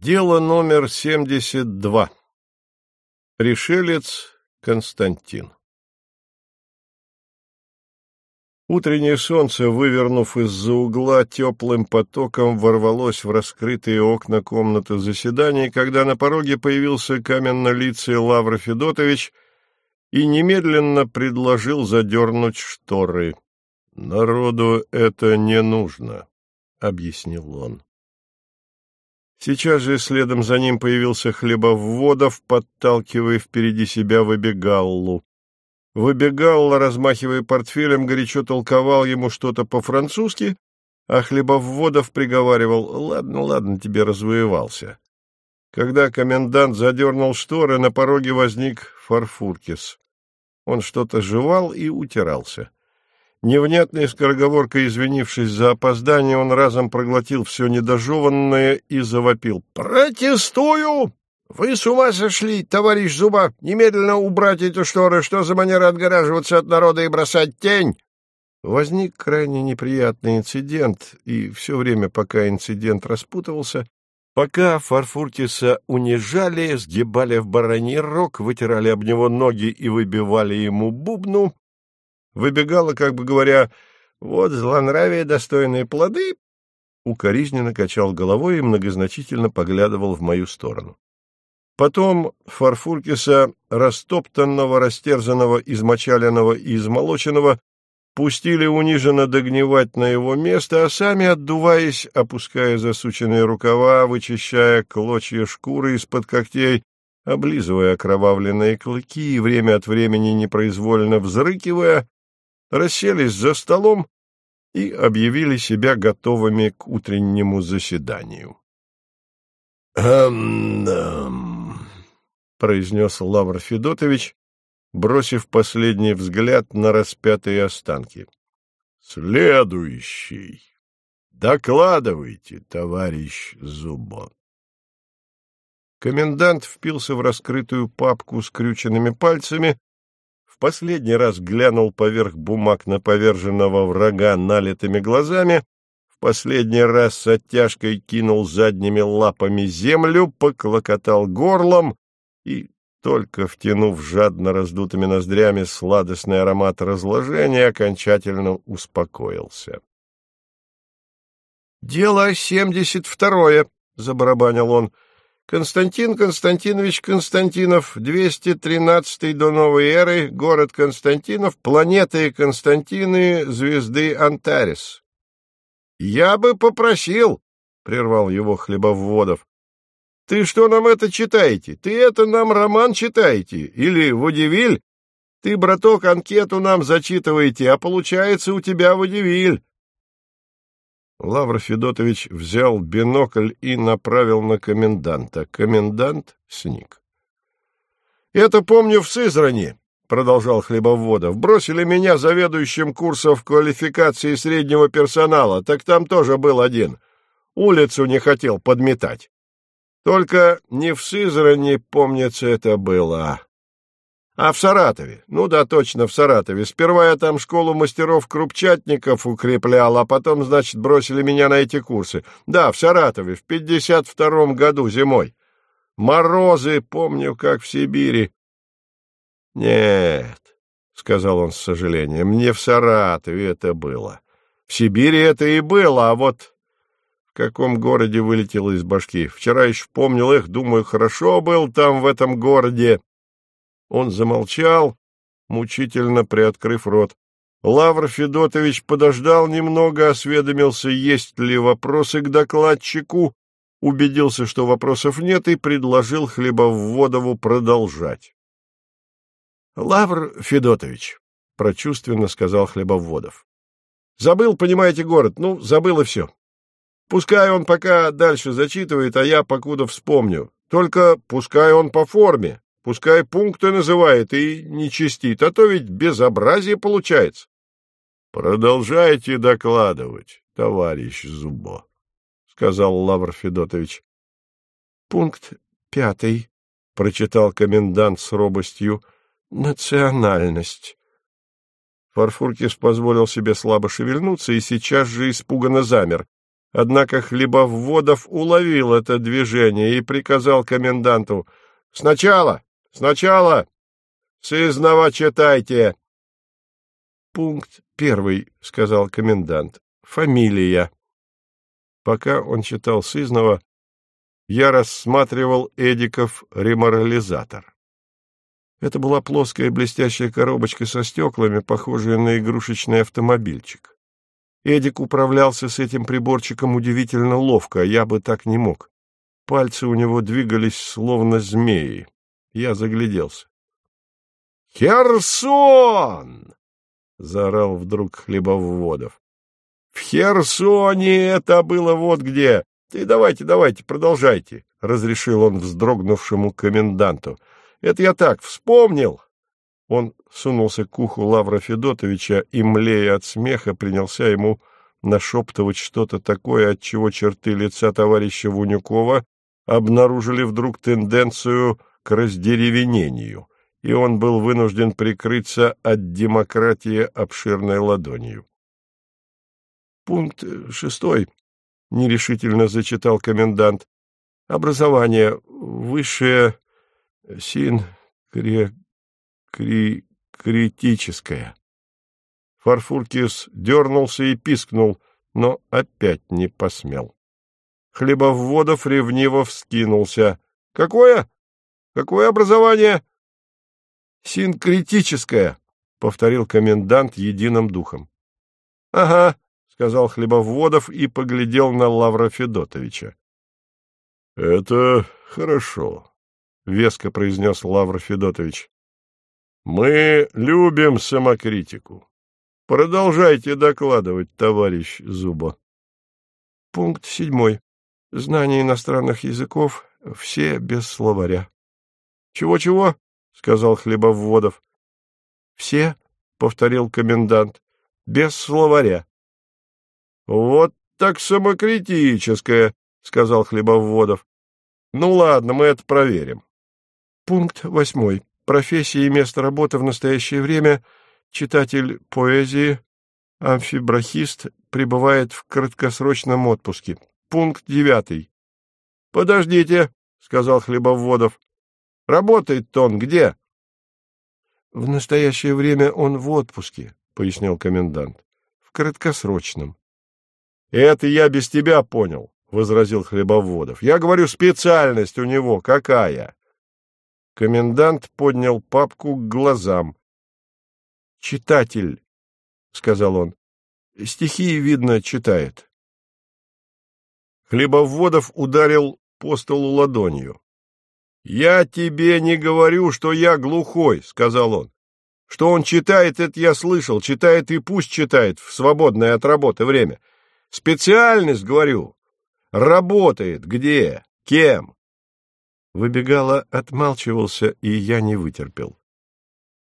Дело номер 72. Пришелец Константин. Утреннее солнце, вывернув из-за угла, теплым потоком ворвалось в раскрытые окна комнаты заседаний, когда на пороге появился каменно-лицый Лавр Федотович и немедленно предложил задернуть шторы. «Народу это не нужно», — объяснил он. Сейчас же следом за ним появился Хлебовводов, подталкивая впереди себя Выбегаллу. Выбегалла, размахивая портфелем, горячо толковал ему что-то по-французски, а Хлебовводов приговаривал «Ладно, ладно, тебе развоевался». Когда комендант задернул шторы, на пороге возник Фарфуркис. Он что-то жевал и утирался. Невнятной скороговоркой извинившись за опоздание, он разом проглотил все недожеванное и завопил. «Протестую! Вы с ума сошли, товарищ Зуба! Немедленно убрать эти шторы! Что за манера отгораживаться от народа и бросать тень?» Возник крайне неприятный инцидент, и все время, пока инцидент распутывался, пока Фарфуртиса унижали, сгибали в бараний рог, вытирали об него ноги и выбивали ему бубну, выбегала, как бы говоря, «Вот злонравие достойные плоды», укоризненно качал головой и многозначительно поглядывал в мою сторону. Потом Фарфуркиса, растоптанного, растерзанного, измочаленного и измолоченного, пустили униженно догнивать на его место, а сами, отдуваясь, опуская засученные рукава, вычищая клочья шкуры из-под когтей, облизывая окровавленные клыки и время от времени непроизвольно взрыкивая, расселись за столом и объявили себя готовыми к утреннему заседанию. «Эм-эм», — произнес Лавр Федотович, бросив последний взгляд на распятые останки. «Следующий. Докладывайте, товарищ Зубо». Комендант впился в раскрытую папку с крюченными пальцами последний раз глянул поверх бумаг на поверженного врага налитыми глазами, в последний раз с оттяжкой кинул задними лапами землю, поклокотал горлом и, только втянув жадно раздутыми ноздрями сладостный аромат разложения, окончательно успокоился. — Дело семьдесят второе, — забарабанил он, — Константин Константинович Константинов, 213 до новой эры, город Константинов, планеты Константины, звезды Антарес. — Я бы попросил, — прервал его Хлебовводов. — Ты что нам это читаете? Ты это нам роман читаете? Или водевиль? Ты, браток, анкету нам зачитываете, а получается у тебя водевиль. Лавр Федотович взял бинокль и направил на коменданта. Комендант сник. — Это помню в Сызрани, — продолжал Хлебоводов. — Бросили меня заведующим курсов квалификации среднего персонала, так там тоже был один. Улицу не хотел подметать. Только не в Сызрани, помнится, это было, а в Саратове? Ну да, точно, в Саратове. Сперва я там школу мастеров-крупчатников укреплял, а потом, значит, бросили меня на эти курсы. Да, в Саратове, в пятьдесят втором году зимой. Морозы, помню, как в Сибири. Нет, — сказал он с сожалением, — мне в Саратове это было. В Сибири это и было, а вот в каком городе вылетело из башки. Вчера еще помнил их, думаю, хорошо был там, в этом городе. Он замолчал, мучительно приоткрыв рот. Лавр Федотович подождал немного, осведомился, есть ли вопросы к докладчику, убедился, что вопросов нет, и предложил Хлебоводову продолжать. — Лавр Федотович, — прочувственно сказал Хлебоводов, — забыл, понимаете, город, ну, забыл и все. Пускай он пока дальше зачитывает, а я покуда вспомню. Только пускай он по форме, Пускай пункты называет и не чистит, а то ведь безобразие получается. — Продолжайте докладывать, товарищ Зубо, — сказал Лавр Федотович. — Пункт пятый, — прочитал комендант с робостью, — национальность. Фарфуркис позволил себе слабо шевельнуться и сейчас же испуганно замер. Однако Хлебоводов уловил это движение и приказал коменданту «Сначала! Сначала! Сызнова читайте!» «Пункт первый», — сказал комендант. «Фамилия». Пока он читал Сызнова, я рассматривал Эдиков реморализатор. Это была плоская блестящая коробочка со стеклами, похожая на игрушечный автомобильчик. Эдик управлялся с этим приборчиком удивительно ловко, а я бы так не мог. Пальцы у него двигались словно змеи. Я загляделся. «Херсон!» — заорал вдруг Хлебоводов. «В Херсоне это было вот где! Ты давайте, давайте, продолжайте!» — разрешил он вздрогнувшему коменданту. «Это я так, вспомнил!» Он сунулся к уху Лавра Федотовича и, млея от смеха, принялся ему нашептывать что-то такое, от чего черты лица товарища Вунюкова обнаружили вдруг тенденцию к раздеревенению, и он был вынужден прикрыться от демократии обширной ладонью. Пункт шестой, — нерешительно зачитал комендант. Образование высшее син кре кри. Фарфуркис дернулся и пискнул, но опять не посмел. Хлебоводов ревниво вскинулся. — Какое? Какое образование? — Синкретическое, — повторил комендант единым духом. — Ага, — сказал Хлебоводов и поглядел на Лавра Федотовича. — Это хорошо, — веско произнес Лавр Федотович. — Мы любим самокритику. Продолжайте докладывать, товарищ Зуба. Пункт седьмой. Знание иностранных языков все без словаря. Чего-чего? — сказал Хлебоводов. — Все, — повторил комендант, — без словаря. — Вот так самокритическое, — сказал Хлебоводов. — Ну ладно, мы это проверим. Пункт восьмой. Профессия и место работы в настоящее время — читатель поэзии, амфибрахист, пребывает в краткосрочном отпуске. Пункт девятый. — Подождите, — сказал Хлебоводов. — Работает-то он где? — В настоящее время он в отпуске, — пояснил комендант. — В краткосрочном. — Это я без тебя понял, — возразил Хлебоводов. — Я говорю, специальность у него какая? Комендант поднял папку к глазам. «Читатель», — сказал он. «Стихи, видно, читает». Хлебоводов ударил по столу ладонью. «Я тебе не говорю, что я глухой», — сказал он. «Что он читает, это я слышал. Читает и пусть читает в свободное от работы время. Специальность, говорю, работает где, кем?» Выбегало, отмалчивался, и я не вытерпел.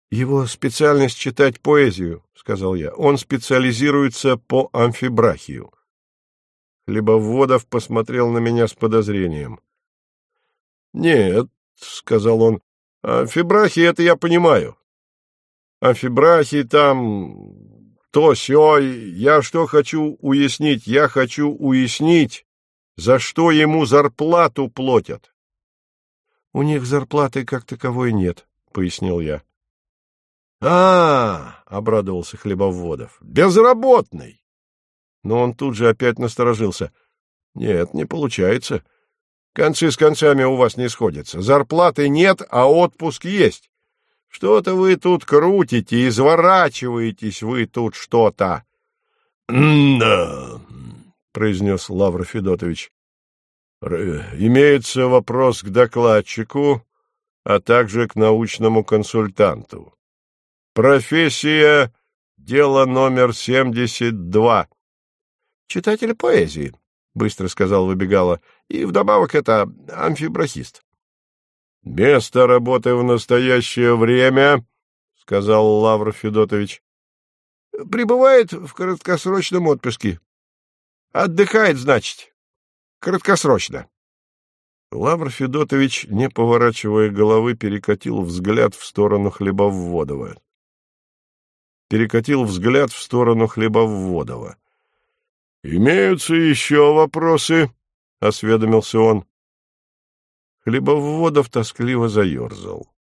Его специальность читать поэзию, — сказал я. Он специализируется по амфибрахию. Хлебоводов посмотрел на меня с подозрением. — Нет, — сказал он, — амфибрахия — это я понимаю. Амфибрахии там то сё. Я что хочу уяснить? Я хочу уяснить, за что ему зарплату платят. — У них зарплаты как таковой нет, — пояснил я. А, — обрадовался Хлебоводов, — безработный. Но он тут же опять насторожился. — Нет, не получается. Концы с концами у вас не сходятся. Зарплаты нет, а отпуск есть. Что-то вы тут крутите, изворачиваетесь вы тут что-то. — Да, — произнес Лавр Федотович. — Имеется вопрос к докладчику, а также к научному консультанту. Профессия — дело номер семьдесят два. — Читатель поэзии, — быстро сказал Выбегала, — и вдобавок это амфибрахист. — Место работы в настоящее время, — сказал Лавр Федотович. — Прибывает в краткосрочном отпуске. Отдыхает, значит. Краткосрочно. Лавр Федотович, не поворачивая головы, перекатил взгляд в сторону Хлебоводова перекатил взгляд в сторону Хлебоводова. — Имеются еще вопросы? — осведомился он. Хлебоводов тоскливо заерзал.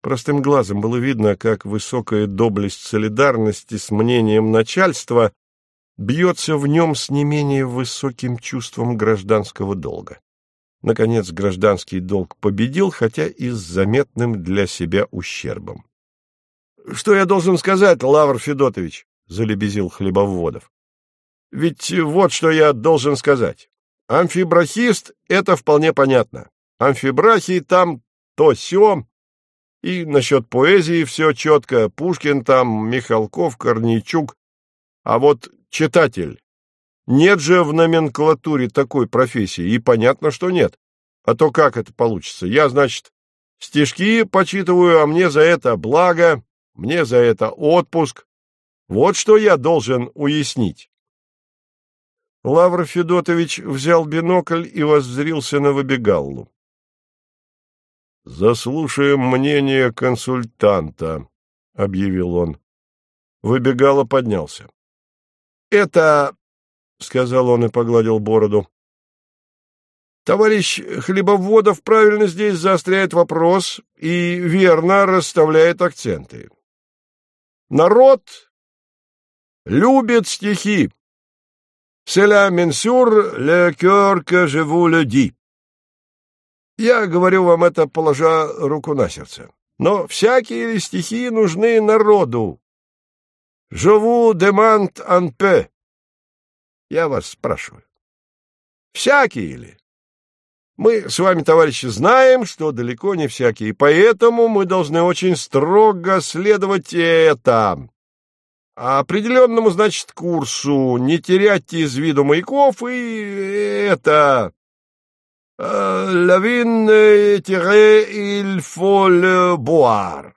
Простым глазом было видно, как высокая доблесть солидарности с мнением начальства бьется в нем с не менее высоким чувством гражданского долга. Наконец, гражданский долг победил, хотя и с заметным для себя ущербом. — Что я должен сказать, Лавр Федотович? — залебезил Хлебоводов. — Ведь вот что я должен сказать. Амфибрахист — это вполне понятно. Амфибрахий там то сё, и насчет поэзии все четко. Пушкин там, Михалков, Корнейчук. А вот читатель. Нет же в номенклатуре такой профессии, и понятно, что нет. А то как это получится? Я, значит, стишки почитываю, а мне за это благо, мне за это отпуск. Вот что я должен уяснить. Лавр Федотович взял бинокль и воззрился на Выбегаллу. «Заслушаем мнение консультанта», — объявил он. Выбегало поднялся. «Это...» — сказал он и погладил бороду. «Товарищ Хлебоводов правильно здесь заостряет вопрос и верно расставляет акценты. Народ любит стихи. C'est la mensure, le cœur que je vous. Я говорю вам это, положа руку на сердце. Но всякие стихи нужны народу. Живу демант анпе. Я вас спрашиваю. Всякие ли? Мы с вами, товарищи, знаем, что далеко не всякие, поэтому мы должны очень строго следовать это. Определенному, значит, курсу, не терять из виду маяков и это... Il faut le boire.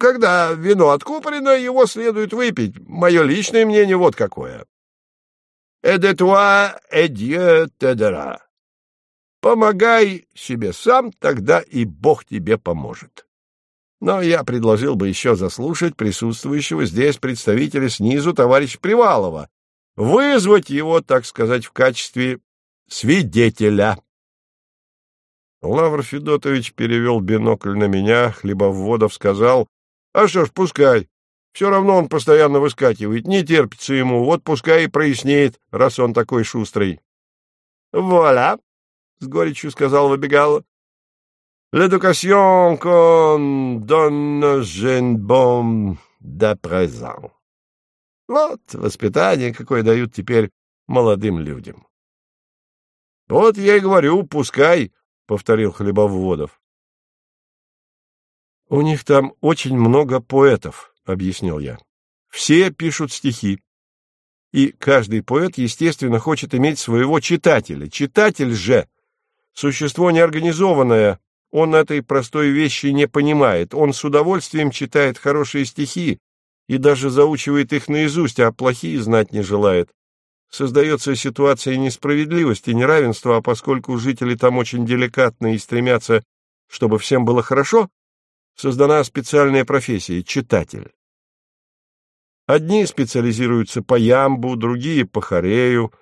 Когда вино откупорено, его следует выпить. Мое личное мнение вот какое. Et Dieu t'aidera. Помогай себе сам, тогда и Бог тебе поможет. Но я предложил бы еще заслушать присутствующего здесь представителя снизу товарища Привалова, вызвать его, так сказать, в качестве свидетеля. Лавр Федотович перевел бинокль на меня, Хлебоводов сказал, «А что ж, пускай. Все равно он постоянно выскакивает, не терпится ему, вот пускай и прояснеет, раз он такой шустрый». «Вуаля!» — с горечью сказал выбегал. «L'éducation qu'on donne bon de présent». Вот воспитание, какое дают теперь молодым людям. Вот я и говорю, пускай, повторил Хлебоводов. У них там очень много поэтов, объяснил я. Все пишут стихи. И каждый поэт, естественно, хочет иметь своего читателя. Читатель же — существо неорганизованное, он этой простой вещи не понимает. Он с удовольствием читает хорошие стихи и даже заучивает их наизусть, а плохие знать не желает. Создается ситуация несправедливости, неравенства, а поскольку жители там очень деликатны и стремятся, чтобы всем было хорошо, создана специальная профессия — читатель. Одни специализируются по ямбу, другие — по хорею,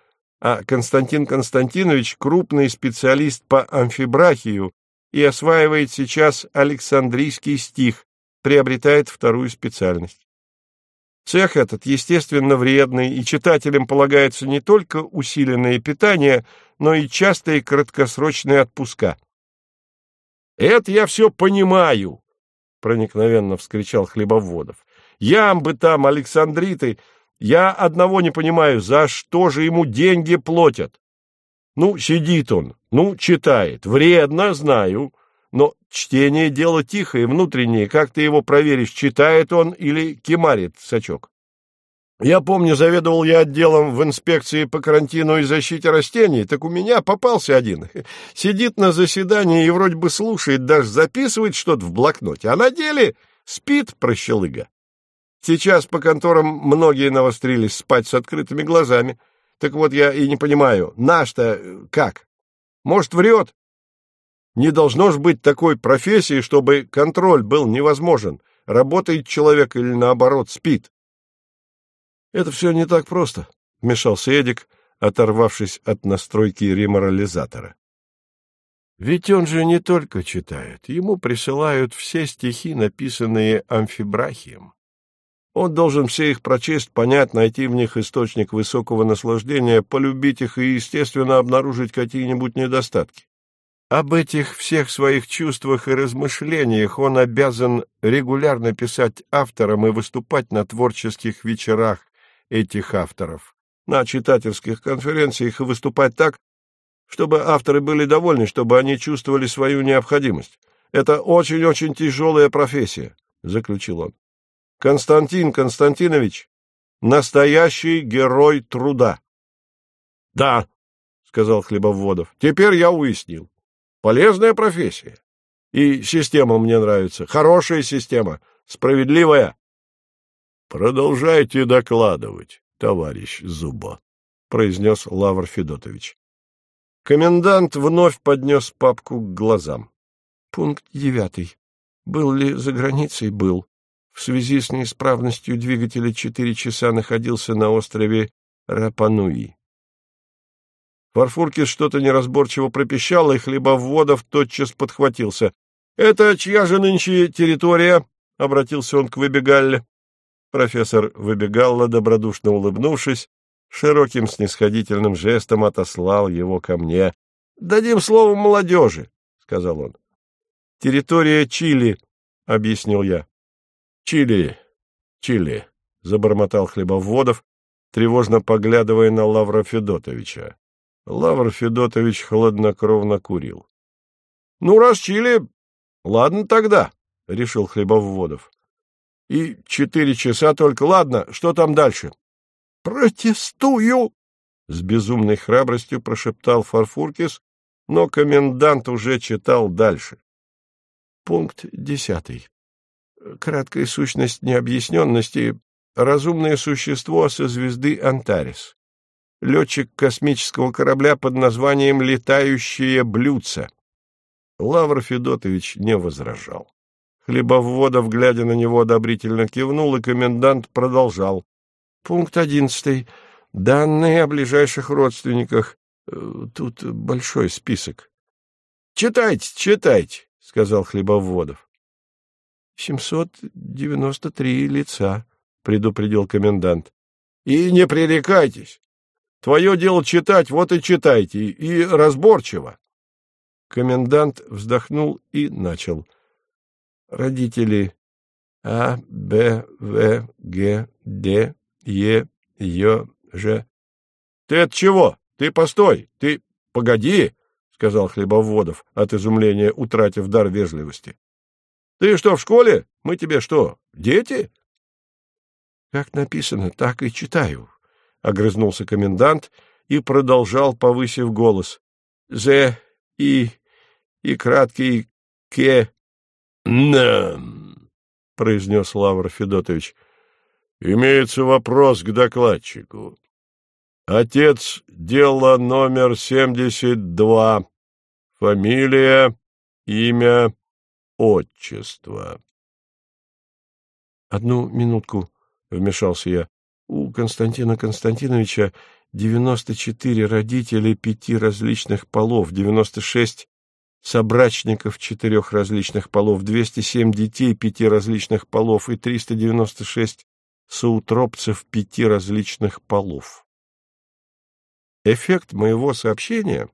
а Константин Константинович — крупный специалист по амфибрахию и осваивает сейчас Александрийский стих, приобретает вторую специальность. Цех этот, естественно, вредный, и читателям полагается не только усиленное питание, но и частые краткосрочные отпуска. «Это я все понимаю!» — проникновенно вскричал Хлебоводов. «Ямбы там, Александриты! Я одного не понимаю, за что же ему деньги платят? Ну, сидит он, ну, читает. Вредно, знаю, но чтение — дело тихое, внутреннее. Как ты его проверишь, читает он или кемарит сачок? Я помню, заведовал я отделом в инспекции по карантину и защите растений, так у меня попался один. Сидит на заседании и вроде бы слушает, даже записывает что-то в блокноте, а на деле спит прощелыга. Сейчас по конторам многие навострились спать с открытыми глазами. Так вот я и не понимаю, наш-то как? Может, врет? Не должно ж быть такой профессии, чтобы контроль был невозможен. Работает человек или, наоборот, спит. — Это все не так просто, — вмешался Эдик, оторвавшись от настройки реморализатора. Ведь он же не только читает, ему присылают все стихи, написанные амфибрахием. Он должен все их прочесть, понять, найти в них источник высокого наслаждения, полюбить их и, естественно, обнаружить какие-нибудь недостатки. Об этих всех своих чувствах и размышлениях он обязан регулярно писать авторам и выступать на творческих вечерах этих авторов, на читательских конференциях и выступать так, чтобы авторы были довольны, чтобы они чувствовали свою необходимость. Это очень-очень тяжелая профессия, — заключил он. Константин Константинович — настоящий герой труда. — Да, — сказал Хлебоводов, — теперь я уяснил. Полезная профессия. И система мне нравится. Хорошая система. Справедливая. — Продолжайте докладывать, товарищ Зуба, — произнес Лавр Федотович. Комендант вновь поднес папку к глазам. Пункт девятый. Был ли за границей? Был. В связи с неисправностью двигателя четыре часа находился на острове Рапануи. Фарфуркис что-то неразборчиво пропищал, и Хлебоводов тотчас подхватился. — Это чья же нынче территория? — обратился он к Выбегалле. Профессор Выбегалла, добродушно улыбнувшись, широким снисходительным жестом отослал его ко мне. — Дадим слово молодежи, — сказал он. — Территория Чили, — объяснил я. — Чили, Чили, — забормотал Хлебоводов, тревожно поглядывая на Лавра Федотовича. Лавр Федотович хладнокровно курил. — Ну, раз Чили, ладно тогда, — решил Хлебоводов. — И четыре часа только. Ладно, что там дальше? — Протестую! — с безумной храбростью прошептал Фарфуркис, но комендант уже читал дальше. Пункт десятый. Краткая сущность необъясненности — разумное существо со звезды Антарис летчик космического корабля под названием «Летающее блюдце». Лавр Федотович не возражал. Хлебоводов, глядя на него, одобрительно кивнул, и комендант продолжал. Пункт одиннадцатый. Данные о ближайших родственниках. Э, тут большой список. — Читайте, читайте, — сказал Хлебоводов. — Семьсот девяносто три лица, — предупредил комендант. — И не пререкайтесь. Твое дело читать, вот и читайте, и разборчиво. Комендант вздохнул и начал. Родители А, Б, В, Г, Д, Е, Ё, Ж. — Ты от чего? Ты постой! Ты погоди! — сказал Хлебоводов, от изумления утратив дар вежливости. — Ты что, в школе? Мы тебе что, дети? — Как написано, так и читаю, огрызнулся комендант и продолжал, повысив голос. «Зе и... и краткий ке...» «Нам!» — произнес Лавр Федотович. «Имеется вопрос к докладчику. Отец дела номер семьдесят два. Фамилия, имя, отчество». «Одну минутку», — вмешался я. У Константина Константиновича 94 родителей пяти различных полов, 96 собрачников четырех различных полов, 207 детей пяти различных полов и 396 соутропцев пяти различных полов. Эффект моего сообщения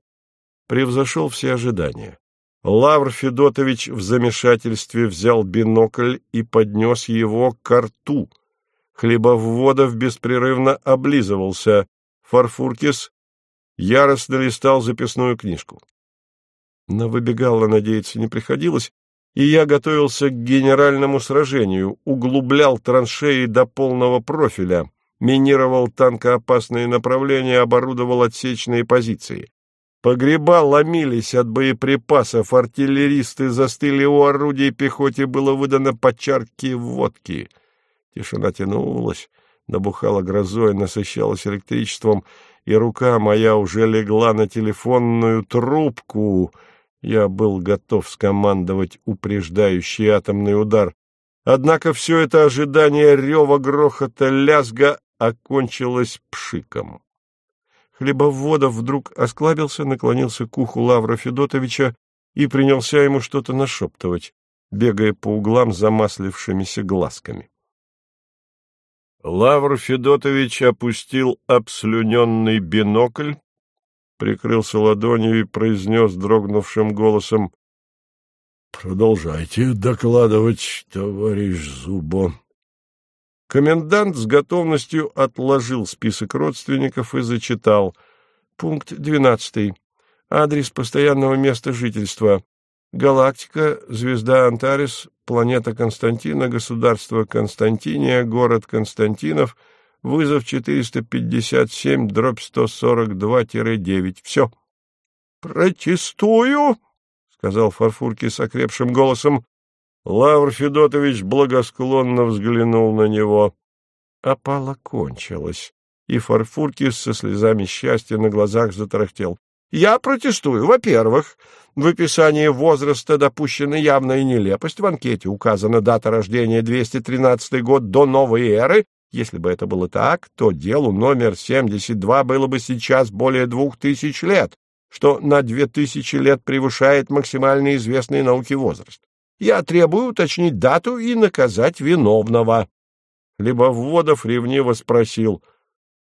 превзошел все ожидания. Лавр Федотович в замешательстве взял бинокль и поднес его к рту — Хлебоводов беспрерывно облизывался. Фарфуркис яростно листал записную книжку. На выбегало надеяться не приходилось, и я готовился к генеральному сражению, углублял траншеи до полного профиля, минировал танкоопасные направления, оборудовал отсечные позиции. Погреба ломились от боеприпасов, артиллеристы застыли у орудий, пехоте было выдано по чарке водки — Тишина тянулась, набухала грозой, насыщалась электричеством, и рука моя уже легла на телефонную трубку. Я был готов скомандовать упреждающий атомный удар. Однако все это ожидание рева, грохота, лязга окончилась пшиком. Хлебоводов вдруг осклабился, наклонился к уху Лавра Федотовича и принялся ему что-то нашептывать, бегая по углам замаслившимися глазками. Лавр Федотович опустил обслюненный бинокль, прикрылся ладонью и произнес дрогнувшим голосом «Продолжайте докладывать, товарищ Зубо». Комендант с готовностью отложил список родственников и зачитал. Пункт 12. Адрес постоянного места жительства. Галактика, звезда Антарес, планета Константина, государство Константиния, город Константинов, вызов 457, дробь 142-9. Все. «Протестую!» — сказал Фарфурки с окрепшим голосом. Лавр Федотович благосклонно взглянул на него. Опала кончилась, и Фарфуркис со слезами счастья на глазах затарахтел. Я протестую. Во-первых, в описании возраста допущена явная нелепость. В анкете указана дата рождения 213 год до новой эры. Если бы это было так, то делу номер 72 было бы сейчас более двух тысяч лет, что на две тысячи лет превышает максимально известный науке возраст. Я требую уточнить дату и наказать виновного. Хлебоводов ревниво спросил,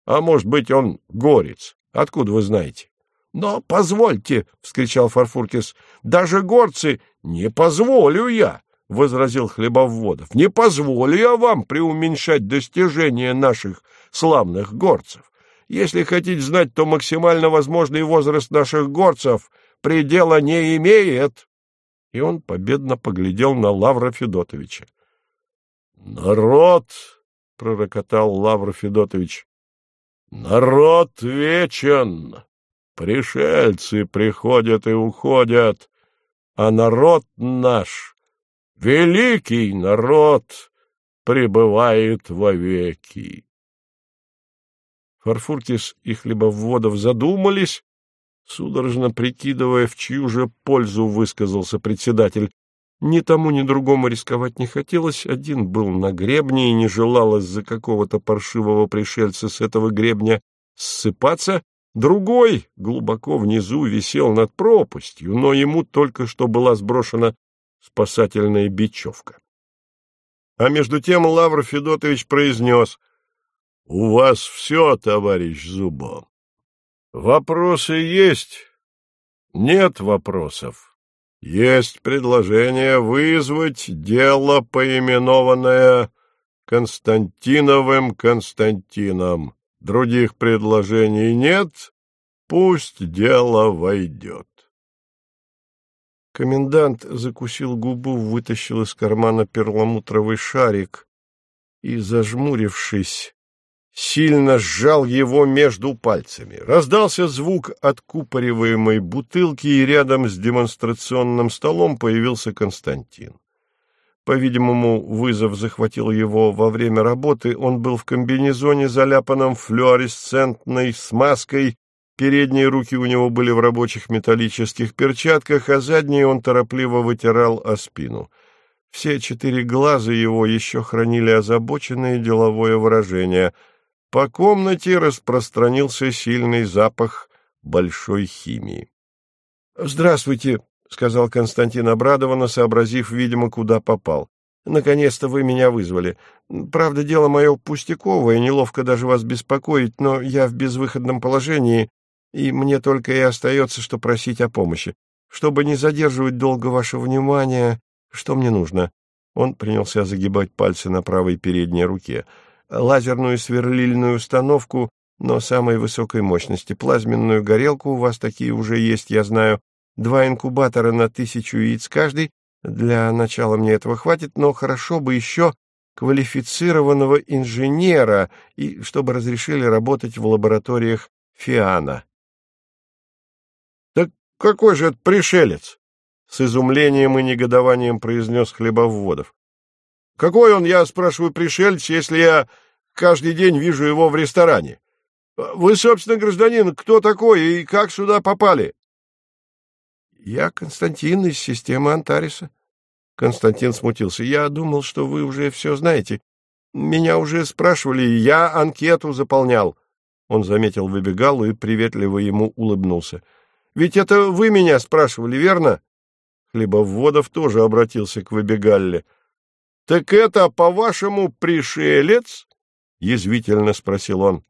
а может быть он горец? Откуда вы знаете? — Но позвольте, — вскричал Фарфуркис, — даже горцы... — Не позволю я, — возразил Хлебоводов, — не позволю я вам преуменьшать достижения наших славных горцев. Если хотите знать, то максимально возможный возраст наших горцев предела не имеет. И он победно поглядел на Лавра Федотовича. — Народ! — пророкотал Лавр Федотович. — Народ вечен! Пришельцы приходят и уходят, а народ наш, великий народ, пребывает вовеки. Фарфуркис и Хлебоводов задумались, судорожно прикидывая, в чью же пользу высказался председатель. Ни тому, ни другому рисковать не хотелось, один был на гребне и не желал из-за какого-то паршивого пришельца с этого гребня ссыпаться, Другой глубоко внизу висел над пропастью, но ему только что была сброшена спасательная бечевка. А между тем Лавр Федотович произнес, — У вас все, товарищ Зубо. Вопросы есть? Нет вопросов. Есть предложение вызвать дело, поименованное Константиновым Константином. Других предложений нет, пусть дело войдет. Комендант закусил губу, вытащил из кармана перламутровый шарик и, зажмурившись, сильно сжал его между пальцами. Раздался звук откупориваемой бутылки, и рядом с демонстрационным столом появился Константин. По-видимому, вызов захватил его во время работы. Он был в комбинезоне, заляпанном флуоресцентной смазкой. Передние руки у него были в рабочих металлических перчатках, а задние он торопливо вытирал о спину. Все четыре глаза его еще хранили озабоченное деловое выражение. По комнате распространился сильный запах большой химии. — Здравствуйте, — сказал Константин обрадованно, сообразив, видимо, куда попал. — Наконец-то вы меня вызвали. Правда, дело мое пустяковое, неловко даже вас беспокоить, но я в безвыходном положении, и мне только и остается, что просить о помощи. Чтобы не задерживать долго ваше внимание, что мне нужно? Он принялся загибать пальцы на правой передней руке. Лазерную сверлильную установку, но самой высокой мощности. Плазменную горелку у вас такие уже есть, я знаю. Два инкубатора на тысячу яиц каждый. Для начала мне этого хватит, но хорошо бы еще квалифицированного инженера, и чтобы разрешили работать в лабораториях Фиана. — Так какой же это пришелец? — с изумлением и негодованием произнес Хлебоводов. — Какой он, я спрашиваю, пришелец, если я каждый день вижу его в ресторане? Вы, собственно, гражданин, кто такой и как сюда попали? Я Константин из системы Антариса. Константин смутился. Я думал, что вы уже все знаете. меня уже спрашивали, я анкету заполнял. Он заметил выбегалу и приветливо ему улыбнулся. Ведь это вы меня спрашивали, верно? Хлебоводов тоже обратился к выбегалле. — Так это, по-вашему, пришелец? — язвительно спросил он.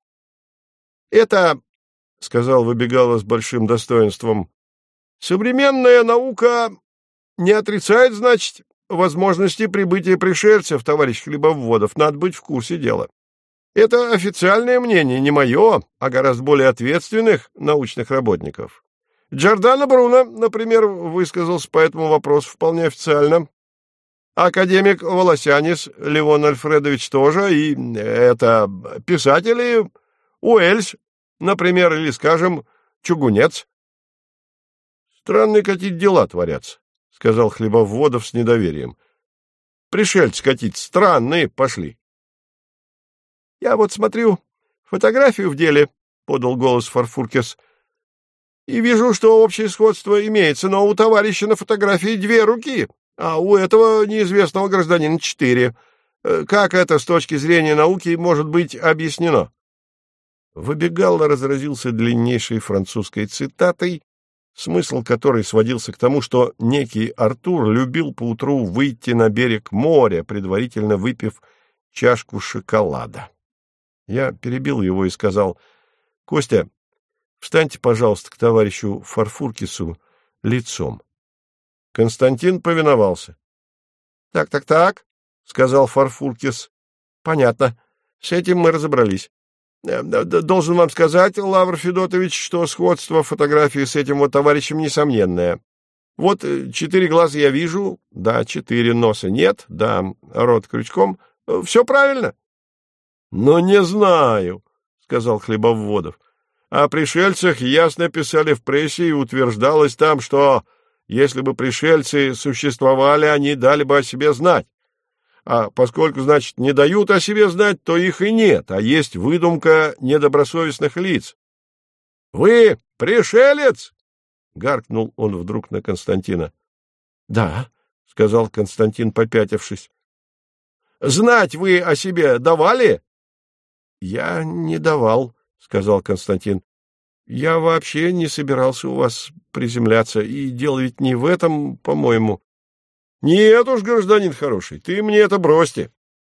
— Это, — сказал выбегало с большим достоинством, — современная наука не отрицает, значит, возможности прибытия пришельцев, товарищ Хлебоводов. Надо быть в курсе дела. Это официальное мнение, не мое, а гораздо более ответственных научных работников. Джордано Бруно, например, высказался по этому вопросу вполне официально. Академик Волосянис Леон Альфредович тоже, и это писатели Уэльс, например, или, скажем, Чугунец. Странные какие дела творятся, — сказал Хлебоводов с недоверием. Пришельцы какие-то странные пошли. — Я вот смотрю фотографию в деле, — подал голос Фарфуркес, — и вижу, что общее сходство имеется, но у товарища на фотографии две руки, а у этого неизвестного гражданина четыре. Э, как это с точки зрения науки может быть объяснено? Выбегало разразился длиннейшей французской цитатой, смысл которой сводился к тому, что некий Артур любил поутру выйти на берег моря, предварительно выпив чашку шоколада. Я перебил его и сказал, — Костя, встаньте, пожалуйста, к товарищу Фарфуркису лицом. Константин повиновался. — Так, так, так, — сказал Фарфуркис. — Понятно. С этим мы разобрались. Э, должен вам сказать, Лавр Федотович, что сходство фотографии с этим вот товарищем несомненное. Вот э, четыре глаза я вижу, да, четыре носа нет, да, рот крючком. Э, Все правильно? — Но не знаю, — сказал Хлебоводов. — О пришельцах ясно писали в прессе и утверждалось там, что если бы пришельцы существовали, они дали бы о себе знать. А поскольку, значит, не дают о себе знать, то их и нет, а есть выдумка недобросовестных лиц. — Вы пришелец? — гаркнул он вдруг на Константина. — Да, — сказал Константин, попятившись. — Знать вы о себе давали? — Я не давал, — сказал Константин. Я вообще не собирался у вас приземляться, и дело ведь не в этом, по-моему. Нет уж, гражданин хороший, ты мне это бросьте.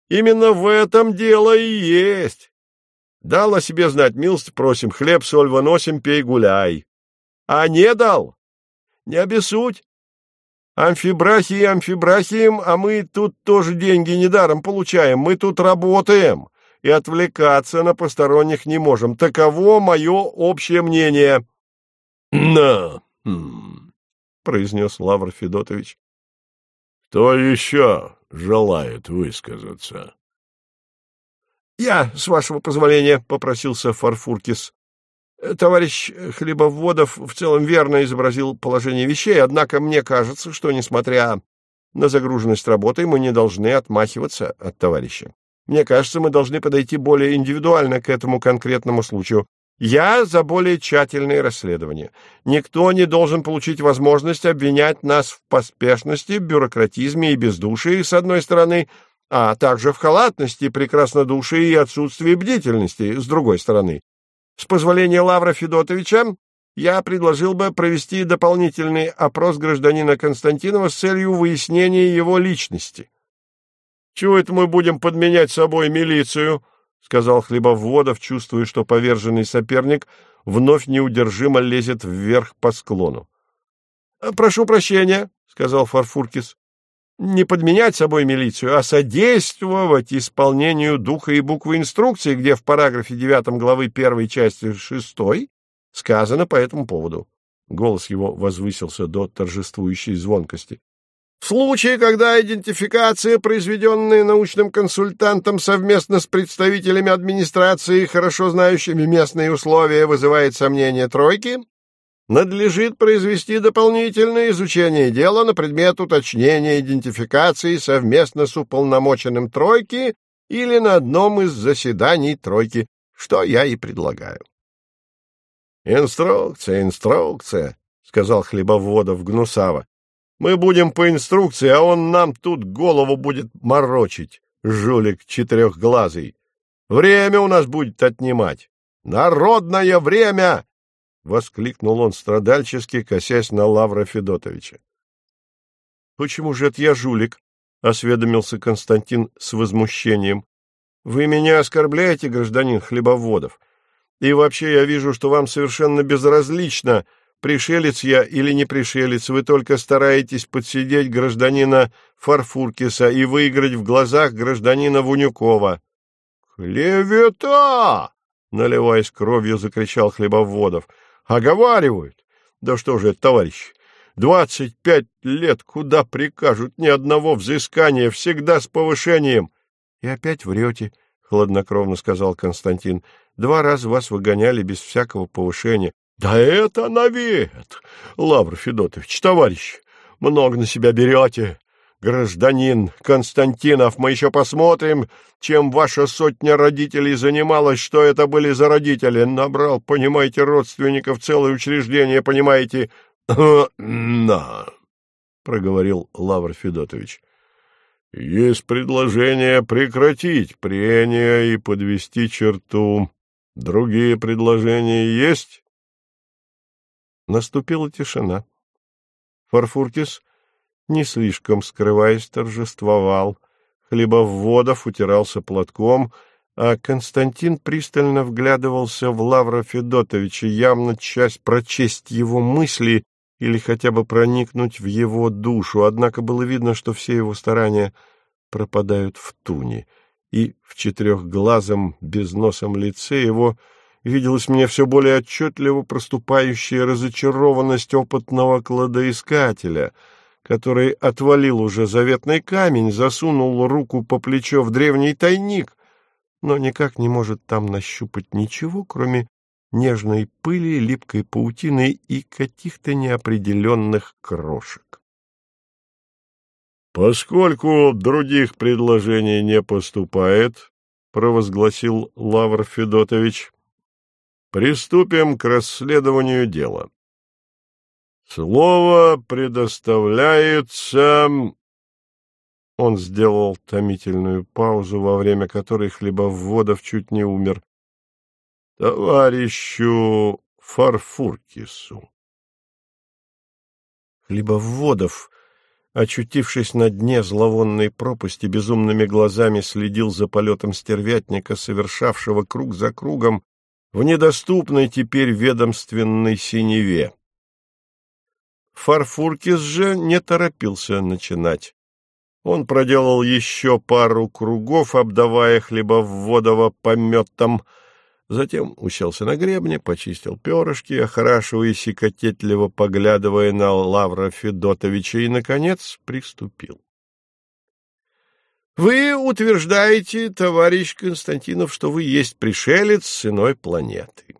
Именно в этом дело и есть. Дал о себе знать, милость просим, хлеб, соль выносим, пей, гуляй. А не дал? Не обессудь. Амфибрахии амфибрахием, а мы тут тоже деньги недаром получаем, мы тут работаем и отвлекаться на посторонних не можем. Таково мое общее мнение. — На, хм, — произнес Лавр Федотович. — Кто еще желает высказаться? — Я, с вашего позволения, — попросился Фарфуркис. Товарищ Хлебоводов в целом верно изобразил положение вещей, однако мне кажется, что, несмотря на загруженность работы, мы не должны отмахиваться от товарища. Мне кажется, мы должны подойти более индивидуально к этому конкретному случаю. Я за более тщательные расследования. Никто не должен получить возможность обвинять нас в поспешности, бюрократизме и бездушии, с одной стороны, а также в халатности, прекраснодушии и отсутствии бдительности, с другой стороны. С позволения Лавра Федотовича, я предложил бы провести дополнительный опрос гражданина Константинова с целью выяснения его личности. Чего это мы будем подменять собой милицию? — сказал Хлебоводов, чувствуя, что поверженный соперник вновь неудержимо лезет вверх по склону. — Прошу прощения, — сказал Фарфуркис. — Не подменять собой милицию, а содействовать исполнению духа и буквы инструкции, где в параграфе 9 главы 1 части 6 сказано по этому поводу. Голос его возвысился до торжествующей звонкости. В случае, когда идентификация, произведенная научным консультантом совместно с представителями администрации, хорошо знающими местные условия, вызывает сомнения тройки, надлежит произвести дополнительное изучение дела на предмет уточнения идентификации совместно с уполномоченным тройки или на одном из заседаний тройки, что я и предлагаю. «Инструкция, инструкция», — сказал Хлебоводов гнусаво. Мы будем по инструкции, а он нам тут голову будет морочить. жулик четырехглазый. Время у нас будет отнимать. Народное время! — воскликнул он страдальчески, косясь на Лавра Федотовича. — Почему же это я жулик? — осведомился Константин с возмущением. — Вы меня оскорбляете, гражданин Хлебоводов. И вообще я вижу, что вам совершенно безразлично, пришелец я или не пришелец, вы только стараетесь подсидеть гражданина Фарфуркиса и выиграть в глазах гражданина Вунюкова. — Клевета! — наливаясь кровью, закричал Хлебоводов. — Оговаривают! Да что же это, товарищ, двадцать пять лет куда прикажут, ни одного взыскания, всегда с повышением. — И опять врете, — хладнокровно сказал Константин. — Два раза вас выгоняли без всякого повышения. — Да это навет, Лавр Федотович, товарищ, много на себя берете. Гражданин Константинов, мы еще посмотрим, чем ваша сотня родителей занималась, что это были за родители. Набрал, понимаете, родственников целое учреждение, понимаете? — Да, — проговорил Лавр Федотович. — Есть предложение прекратить прения и подвести черту. Другие предложения есть? Наступила тишина. Фарфуркис не слишком скрываясь, торжествовал. Хлебоводов утирался платком, а Константин пристально вглядывался в Лавра Федотовича, явно часть прочесть его мысли или хотя бы проникнуть в его душу, однако было видно, что все его старания пропадают в туне, и в четырехглазом безносом лице его виделась мне все более отчетливо проступающая разочарованность опытного кладоискателя — который отвалил уже заветный камень, засунул руку по плечо в древний тайник, но никак не может там нащупать ничего, кроме нежной пыли, липкой паутины и каких-то неопределенных крошек. «Поскольку других предложений не поступает, — провозгласил Лавр Федотович, — приступим к расследованию дела. Слово предоставляется... Он сделал томительную паузу, во время которой Хлебоводов чуть не умер. Товарищу Фарфуркису. Хлебоводов, очутившись на дне зловонной пропасти, безумными глазами следил за полетом стервятника, совершавшего круг за кругом в недоступной теперь ведомственной синеве. Фарфуркис же не торопился начинать. Он проделал еще пару кругов, обдавая хлебоводово пометом, затем уселся на гребне, почистил перышки, охрашиваясь и кокетливо поглядывая на Лавра Федотовича, и, наконец, приступил. — Вы утверждаете, товарищ Константинов, что вы есть пришелец с иной планеты.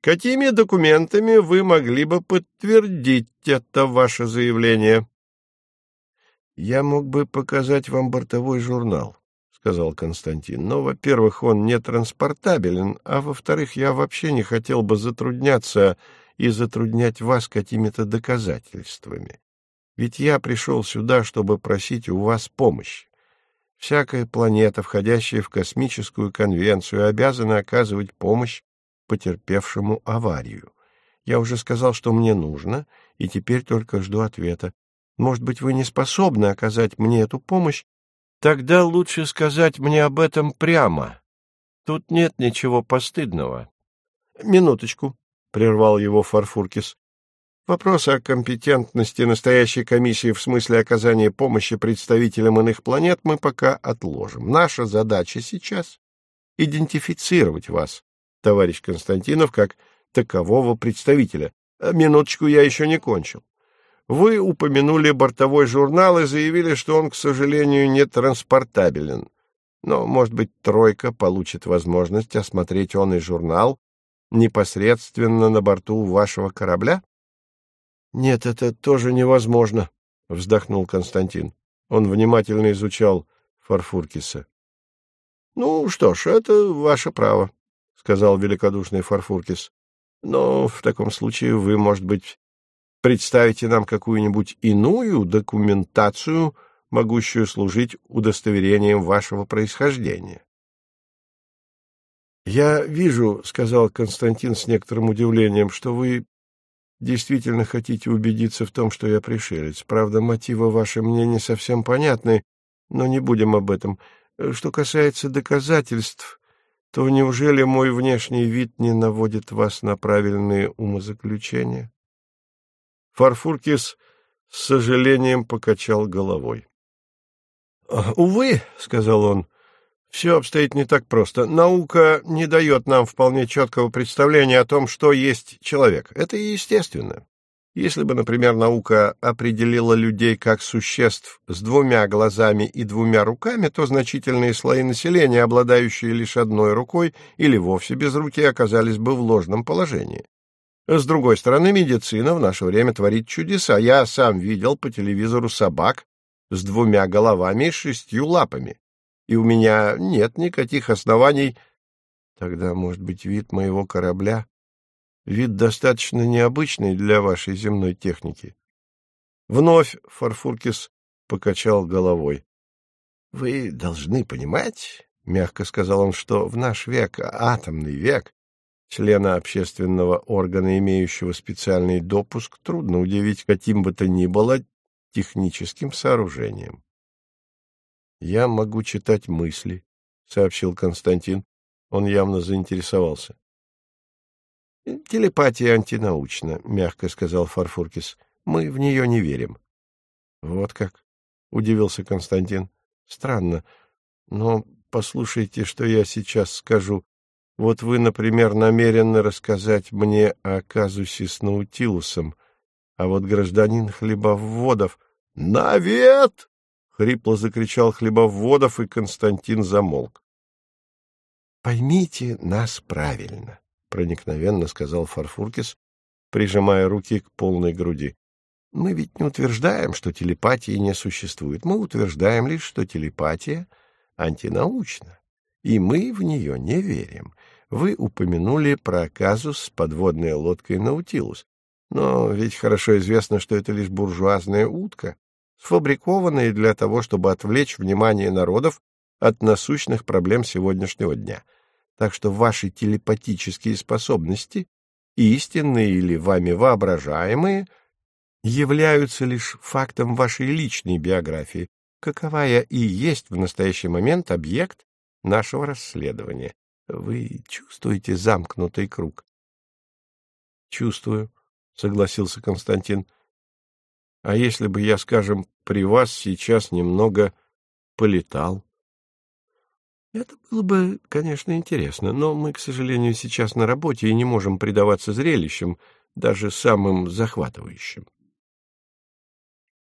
Какими документами вы могли бы подтвердить это ваше заявление? — Я мог бы показать вам бортовой журнал, — сказал Константин. — Но, во-первых, он не транспортабелен, а во-вторых, я вообще не хотел бы затрудняться и затруднять вас какими-то доказательствами. Ведь я пришел сюда, чтобы просить у вас помощи. Всякая планета, входящая в космическую конвенцию, обязана оказывать помощь потерпевшему аварию. Я уже сказал, что мне нужно, и теперь только жду ответа. Может быть, вы не способны оказать мне эту помощь? Тогда лучше сказать мне об этом прямо. Тут нет ничего постыдного. — Минуточку, — прервал его Фарфуркис. Вопрос о компетентности настоящей комиссии в смысле оказания помощи представителям иных планет мы пока отложим. Наша задача сейчас — идентифицировать вас товарищ Константинов, как такового представителя. А минуточку, я еще не кончил. Вы упомянули бортовой журнал и заявили, что он, к сожалению, не транспортабелен. Но, может быть, «тройка» получит возможность осмотреть он и журнал непосредственно на борту вашего корабля? — Нет, это тоже невозможно, — вздохнул Константин. Он внимательно изучал Фарфуркиса. — Ну что ж, это ваше право, сказал великодушный Фарфуркис. — Но в таком случае вы, может быть, представите нам какую-нибудь иную документацию, могущую служить удостоверением вашего происхождения. — Я вижу, — сказал Константин с некоторым удивлением, — что вы действительно хотите убедиться в том, что я пришелец. Правда, мотивы ваши мне не совсем понятны, но не будем об этом. Что касается доказательств, то неужели мой внешний вид не наводит вас на правильные умозаключения? Фарфуркис с сожалением покачал головой. — Увы, — сказал он, все обстоит не так просто. Наука не дает нам вполне четкого представления о том, что есть человек. Это естественно. Если бы, например, наука определила людей как существ с двумя глазами и двумя руками, то значительные слои населения, обладающие лишь одной рукой или вовсе без руки, оказались бы в ложном положении. С другой стороны, медицина в наше время творит чудеса. Я сам видел по телевизору собак с двумя головами и шестью лапами и у меня нет никаких оснований. Тогда, может быть, вид моего корабля — вид достаточно необычный для вашей земной техники. Вновь Фарфуркис покачал головой. — Вы должны понимать, — мягко сказал он, — что в наш век, атомный век, члена общественного органа, имеющего специальный допуск, трудно удивить каким бы то ни было техническим сооружением. «Я могу читать мысли», — сообщил Константин. Он явно заинтересовался. «Телепатия антинаучна», — мягко сказал Фарфуркис. «Мы в нее не верим». «Вот как?» — удивился Константин. «Странно. Но послушайте, что я сейчас скажу. Вот вы, например, намерены рассказать мне о казусе с Наутилусом, а вот гражданин Хлебоводов...» «Навет!» — хрипло закричал Хлебоводов, и Константин замолк. — Поймите нас правильно, — проникновенно сказал Фарфуркис, прижимая руки к полной груди. — Мы ведь не утверждаем, что телепатии не существует. Мы утверждаем лишь, что телепатия антинаучна, и мы в нее не верим. Вы упомянули про казус с подводной лодкой «Наутилус». Но ведь хорошо известно, что это лишь буржуазная утка, сфабрикованные для того, чтобы отвлечь внимание народов от насущных проблем сегодняшнего дня. Так что ваши телепатические способности, истинные или вами воображаемые, являются лишь фактом вашей личной биографии, каковая и есть в настоящий момент объект нашего расследования. Вы чувствуете замкнутый круг? — Чувствую, — согласился Константин. А если бы я, скажем, при вас сейчас немного полетал? Это было бы, конечно, интересно, но мы, к сожалению, сейчас на работе и не можем предаваться зрелищам, даже самым захватывающим.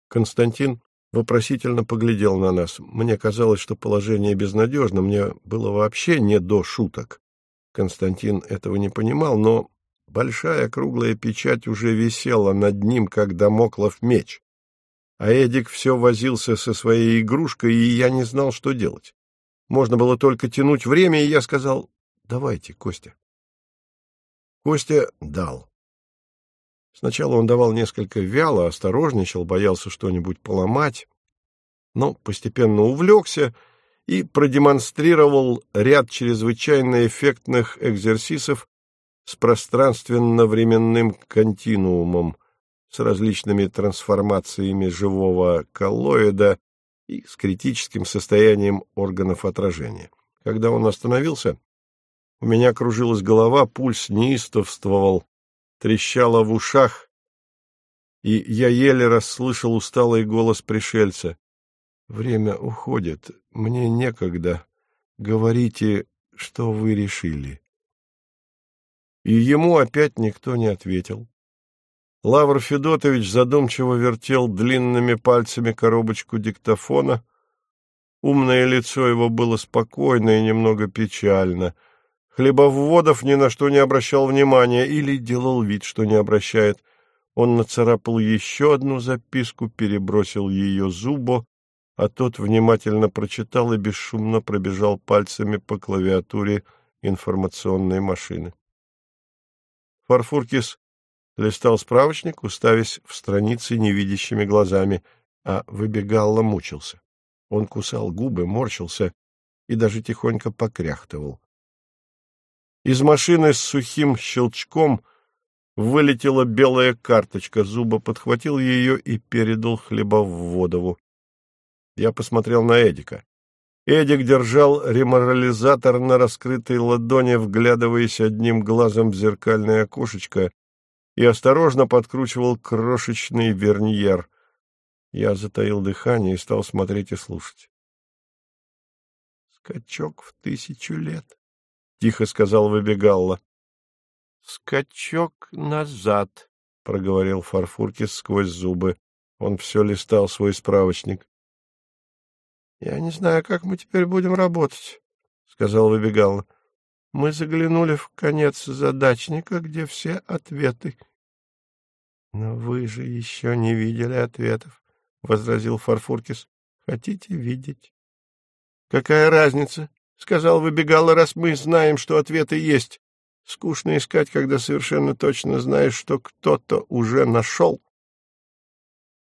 Константин вопросительно поглядел на нас. Мне казалось, что положение безнадежно, мне было вообще не до шуток. Константин этого не понимал, но Большая круглая печать уже висела над ним, как домоклов меч. А Эдик все возился со своей игрушкой, и я не знал, что делать. Можно было только тянуть время, и я сказал, давайте, Костя. Костя дал. Сначала он давал несколько вяло, осторожничал, боялся что-нибудь поломать, но постепенно увлекся и продемонстрировал ряд чрезвычайно эффектных экзерсисов, с пространственно-временным континуумом, с различными трансформациями живого коллоида и с критическим состоянием органов отражения. Когда он остановился, у меня кружилась голова, пульс неистовствовал, трещало в ушах, и я еле расслышал усталый голос пришельца. «Время уходит, мне некогда. Говорите, что вы решили» и ему опять никто не ответил. Лавр Федотович задумчиво вертел длинными пальцами коробочку диктофона. Умное лицо его было спокойно и немного печально. Хлебоводов ни на что не обращал внимания или делал вид, что не обращает. Он нацарапал еще одну записку, перебросил ее зубу, а тот внимательно прочитал и бесшумно пробежал пальцами по клавиатуре информационной машины. Фарфуркис листал справочник, уставясь в страницы невидящими глазами. а выбегалла мучился. Он кусал губы, морщился и даже тихонько покряхтывал. Из машины с сухим щелчком вылетела белая карточка. Зуба подхватил ее и передал Хлебоводову. Я посмотрел на Эдика. Эдик держал реморализатор на раскрытой ладони, вглядываясь одним глазом в зеркальное окошечко, и осторожно подкручивал крошечный верньер. Я затаил дыхание и стал смотреть и слушать. «Скачок в тысячу лет», — тихо сказал Выбегалла. «Скачок назад», — проговорил Фарфуркис сквозь зубы. Он все листал свой справочник. — Я не знаю, как мы теперь будем работать, — сказал Выбегал. — Мы заглянули в конец задачника, где все ответы. — Но вы же еще не видели ответов, — возразил Фарфуркис. — Хотите видеть? — Какая разница? — сказал Выбегал, раз мы знаем, что ответы есть. Скучно искать, когда совершенно точно знаешь, что кто-то уже нашел.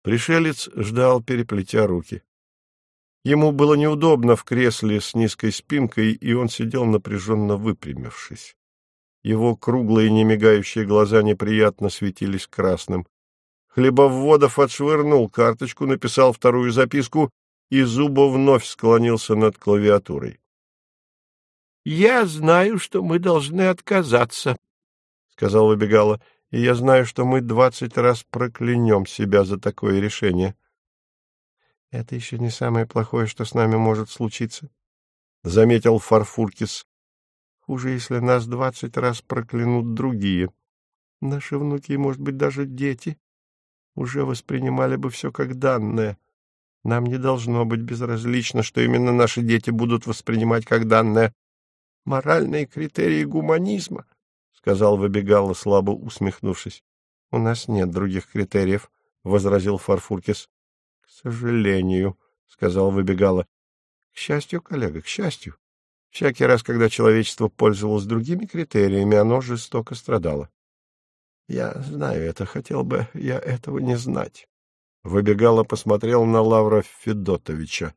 Пришелец ждал, переплетя руки. Ему было неудобно в кресле с низкой спинкой, и он сидел напряженно выпрямившись. Его круглые немигающие глаза неприятно светились красным. Хлебоводов отшвырнул карточку, написал вторую записку, и Зуба вновь склонился над клавиатурой. — Я знаю, что мы должны отказаться, — сказал Выбегала, — и я знаю, что мы двадцать раз проклянем себя за такое решение. —— Это еще не самое плохое, что с нами может случиться, — заметил Фарфуркис. — Хуже, если нас двадцать раз проклянут другие. Наши внуки и, может быть, даже дети уже воспринимали бы все как данное. Нам не должно быть безразлично, что именно наши дети будут воспринимать как данное. Моральные критерии гуманизма, — сказал Выбегало, слабо усмехнувшись. — У нас нет других критериев, — возразил Фарфуркис сожалению, — сказал Выбегала. — К счастью, коллега, к счастью. Всякий раз, когда человечество пользовалось другими критериями, оно жестоко страдало. Я знаю это, хотел бы я этого не знать. Выбегала посмотрел на Лавра Федотовича.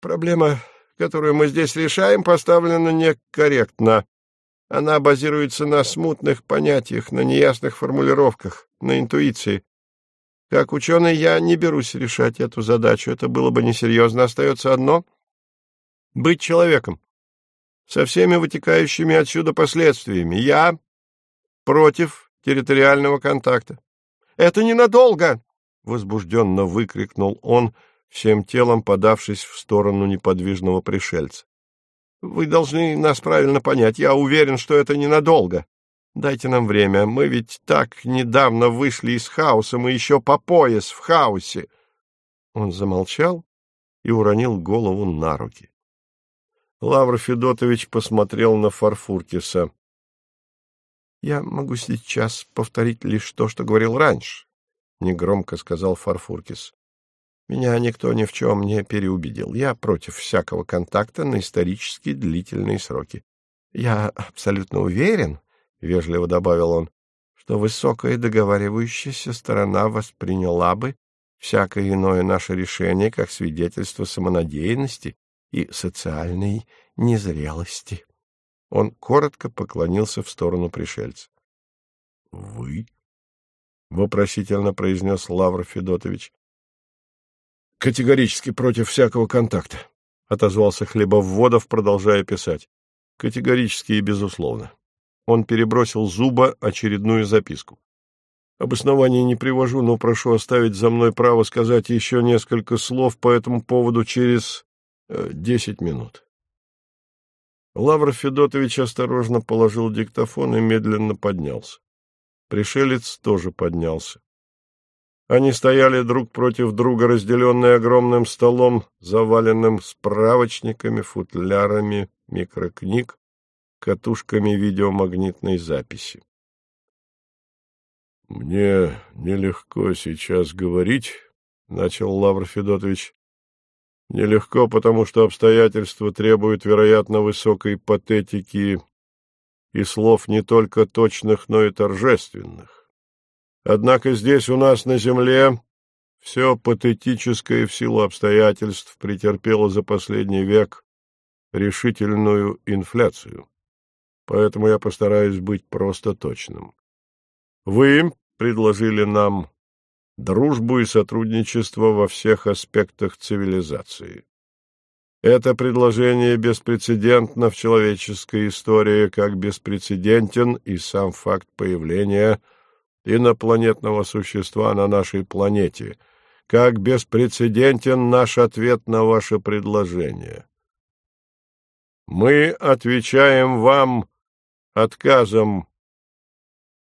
Проблема, которую мы здесь решаем, поставлена некорректно. Она базируется на смутных понятиях, на неясных формулировках, на интуиции. Как ученый я не берусь решать эту задачу, это было бы несерьезно. Остается одно — быть человеком, со всеми вытекающими отсюда последствиями. Я против территориального контакта. — Это ненадолго! — возбужденно выкрикнул он, всем телом подавшись в сторону неподвижного пришельца. — Вы должны нас правильно понять. Я уверен, что это ненадолго. Дайте нам время. Мы ведь так недавно вышли из хаоса, мы еще по пояс в хаосе. Он замолчал и уронил голову на руки. Лавр Федотович посмотрел на Фарфуркиса. — Я могу сейчас повторить лишь то, что говорил раньше, — негромко сказал Фарфуркис. — Меня никто ни в чем не переубедил. Я против всякого контакта на исторически длительные сроки. Я абсолютно уверен, — вежливо добавил он, — что высокая договаривающаяся сторона восприняла бы всякое иное наше решение как свидетельство самонадеянности и социальной незрелости. Он коротко поклонился в сторону пришельца. — Вы? — вопросительно произнес Лавр Федотович. — Категорически против всякого контакта, — отозвался Хлебоводов, продолжая писать. — Категорически и безусловно. Он перебросил зуба очередную записку. Обоснования не привожу, но прошу оставить за мной право сказать еще несколько слов по этому поводу через э, десять минут. Лавр Федотович осторожно положил диктофон и медленно поднялся. Пришелец тоже поднялся. Они стояли друг против друга, разделенные огромным столом, заваленным справочниками, футлярами микрокниг, катушками видеомагнитной записи. «Мне нелегко сейчас говорить», — начал Лавр Федотович. «Нелегко, потому что обстоятельства требуют, вероятно, высокой патетики и слов не только точных, но и торжественных. Однако здесь у нас на земле все патетическое в силу обстоятельств претерпело за последний век решительную инфляцию. Поэтому я постараюсь быть просто точным. Вы предложили нам дружбу и сотрудничество во всех аспектах цивилизации. Это предложение беспрецедентно в человеческой истории, как беспрецедентен и сам факт появления инопланетного существа на нашей планете, как беспрецедентен наш ответ на ваше предложение. Мы отвечаем вам отказом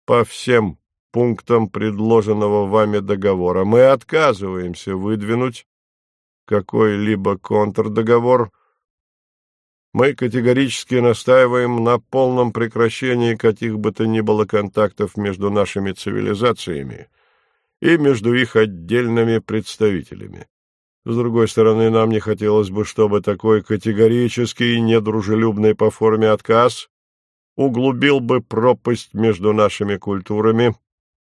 по всем пунктам предложенного вами договора. Мы отказываемся выдвинуть какой-либо контрдоговор, мы категорически настаиваем на полном прекращении каких бы то ни было контактов между нашими цивилизациями и между их отдельными представителями. С другой стороны, нам не хотелось бы, чтобы такой категорический и недружелюбный по форме отказ углубил бы пропасть между нашими культурами,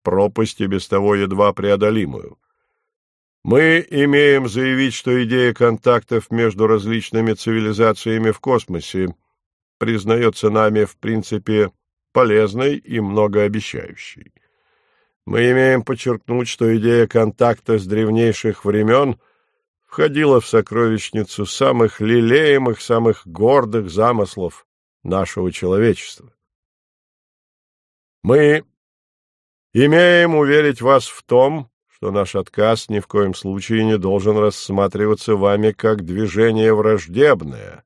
пропасть и без того едва преодолимую. Мы имеем заявить, что идея контактов между различными цивилизациями в космосе признается нами в принципе полезной и многообещающей. Мы имеем подчеркнуть, что идея контакта с древнейших времен входила в сокровищницу самых лелеемых, самых гордых замыслов нашего человечества. Мы имеем уверить вас в том, что наш отказ ни в коем случае не должен рассматриваться вами как движение враждебное,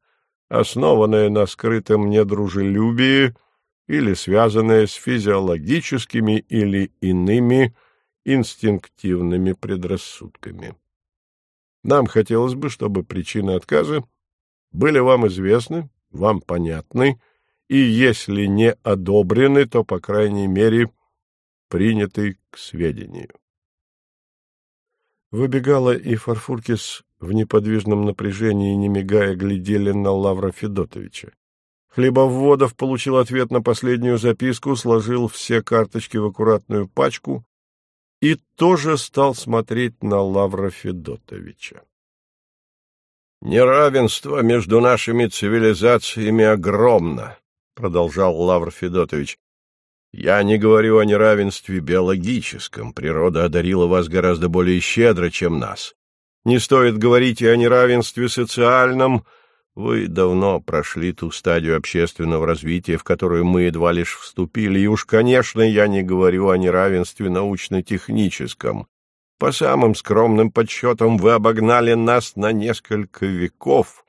основанное на скрытом недружелюбии или связанное с физиологическими или иными инстинктивными предрассудками. Нам хотелось бы, чтобы причины отказа были вам известны, вам понятны, и, если не одобрены, то, по крайней мере, приняты к сведению. Выбегала и Фарфуркис в неподвижном напряжении, не мигая, глядели на Лавра Федотовича. Хлебоводов получил ответ на последнюю записку, сложил все карточки в аккуратную пачку и тоже стал смотреть на Лавра Федотовича. «Неравенство между нашими цивилизациями огромно», — продолжал Лавр Федотович. Я не говорю о неравенстве биологическом. Природа одарила вас гораздо более щедро, чем нас. Не стоит говорить и о неравенстве социальном. Вы давно прошли ту стадию общественного развития, в которую мы едва лишь вступили, и уж, конечно, я не говорю о неравенстве научно-техническом. По самым скромным подсчетам вы обогнали нас на несколько веков,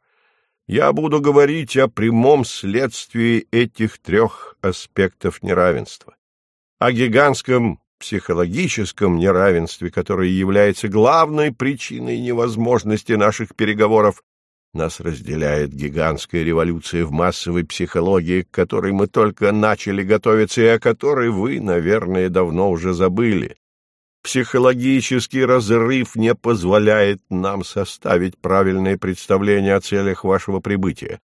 я буду говорить о прямом следствии этих трех аспектов неравенства, о гигантском психологическом неравенстве, которое является главной причиной невозможности наших переговоров. Нас разделяет гигантская революция в массовой психологии, к которой мы только начали готовиться и о которой вы, наверное, давно уже забыли. Психологический разрыв не позволяет нам составить правильное представление о целях вашего прибытия.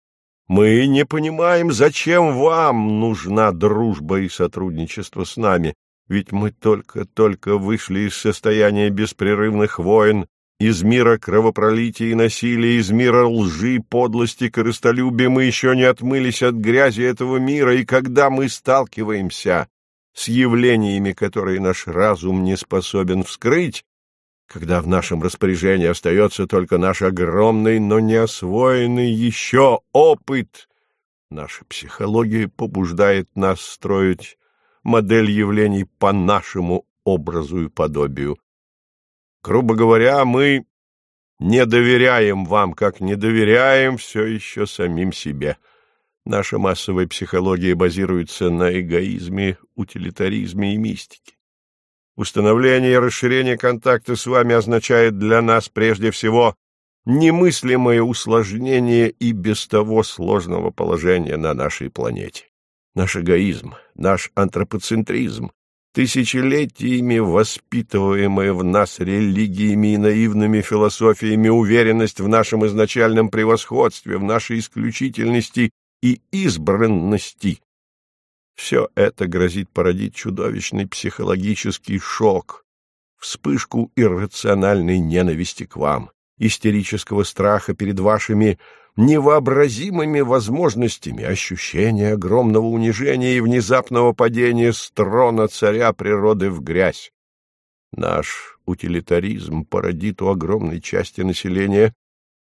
Мы не понимаем, зачем вам нужна дружба и сотрудничество с нами, ведь мы только-только вышли из состояния беспрерывных войн, из мира кровопролития и насилия, из мира лжи, подлости, корыстолюбия мы еще не отмылись от грязи этого мира, и когда мы сталкиваемся с явлениями, которые наш разум не способен вскрыть, когда в нашем распоряжении остается только наш огромный, но не освоенный еще опыт, наша психология побуждает нас строить модель явлений по нашему образу и подобию. Грубо говоря, мы не доверяем вам, как не доверяем все еще самим себе. Наша массовая психология базируется на эгоизме, утилитаризме и мистике. Установление и расширение контакта с вами означает для нас прежде всего немыслимое усложнение и без того сложного положения на нашей планете. Наш эгоизм, наш антропоцентризм, тысячелетиями воспитываемая в нас религиями и наивными философиями уверенность в нашем изначальном превосходстве, в нашей исключительности и избранности. Все это грозит породить чудовищный психологический шок, вспышку иррациональной ненависти к вам, истерического страха перед вашими невообразимыми возможностями, ощущения огромного унижения и внезапного падения с трона царя природы в грязь. Наш утилитаризм породит у огромной части населения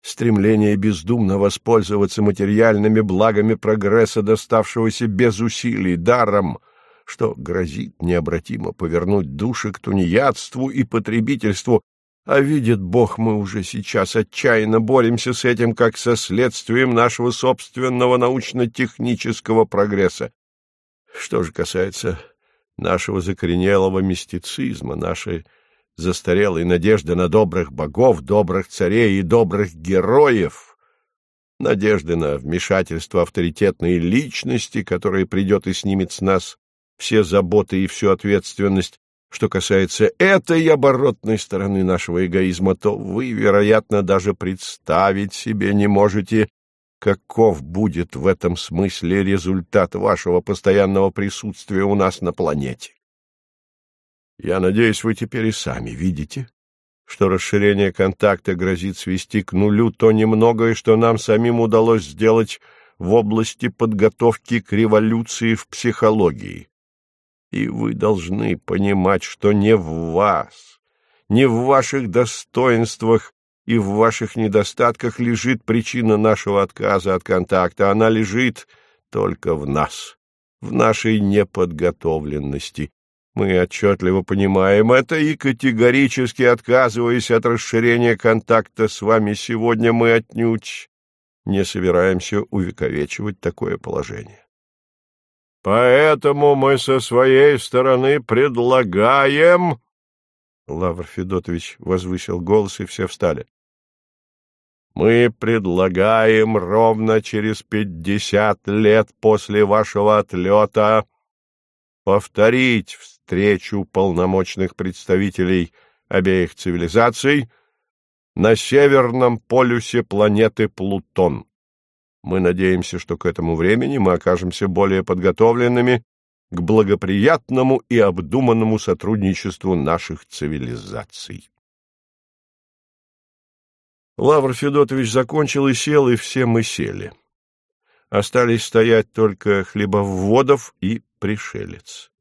стремление бездумно воспользоваться материальными благами прогресса, доставшегося без усилий, даром, что грозит необратимо повернуть души к тунеядству и потребительству, а видит Бог, мы уже сейчас отчаянно боремся с этим, как со следствием нашего собственного научно-технического прогресса. Что же касается нашего закоренелого мистицизма, нашей застарелой надежды на добрых богов, добрых царей и добрых героев, надежды на вмешательство авторитетной личности, которая придет и снимет с нас все заботы и всю ответственность, что касается этой оборотной стороны нашего эгоизма, то вы, вероятно, даже представить себе не можете, каков будет в этом смысле результат вашего постоянного присутствия у нас на планете. Я надеюсь, вы теперь и сами видите, что расширение контакта грозит свести к нулю то немногое, что нам самим удалось сделать в области подготовки к революции в психологии. И вы должны понимать, что не в вас, не в ваших достоинствах и в ваших недостатках лежит причина нашего отказа от контакта, она лежит только в нас, в нашей неподготовленности. Мы отчетливо понимаем это и категорически отказываясь от расширения контакта с вами сегодня, мы отнюдь не собираемся увековечивать такое положение. Поэтому мы со своей стороны предлагаем... Лавр Федотович возвысил голос, и все встали. Мы предлагаем ровно через пятьдесят лет после вашего отлета повторить встречу полномочных представителей обеих цивилизаций на северном полюсе планеты Плутон. Мы надеемся, что к этому времени мы окажемся более подготовленными к благоприятному и обдуманному сотрудничеству наших цивилизаций. Лавр Федотович закончил и сел, и все мы сели. Остались стоять только Хлебоводов и Пришелец.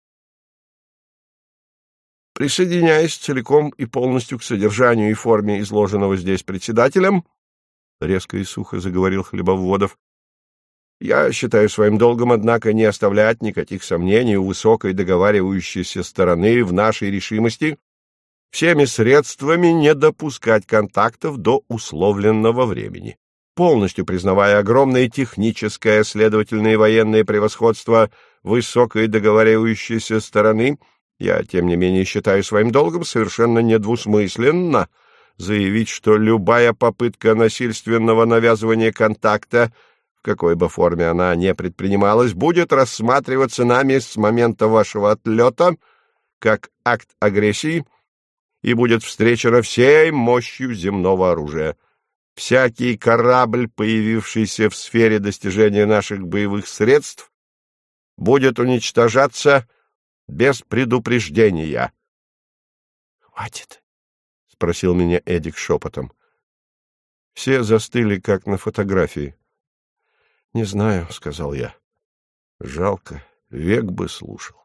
Присоединяясь целиком и полностью к содержанию и форме изложенного здесь председателем, — резко и сухо заговорил Хлебоводов. — Я считаю своим долгом, однако, не оставлять никаких сомнений у высокой договаривающейся стороны в нашей решимости всеми средствами не допускать контактов до условленного времени. Полностью признавая огромное техническое, следовательное и военное превосходство высокой договаривающейся стороны, я, тем не менее, считаю своим долгом совершенно недвусмысленно — заявить, что любая попытка насильственного навязывания контакта, в какой бы форме она не предпринималась, будет рассматриваться нами с момента вашего отлета как акт агрессии и будет встречена всей мощью земного оружия. Всякий корабль, появившийся в сфере достижения наших боевых средств, будет уничтожаться без предупреждения. — Хватит, — спросил меня Эдик шепотом. Все застыли, как на фотографии. — Не знаю, — сказал я. — Жалко, век бы слушал.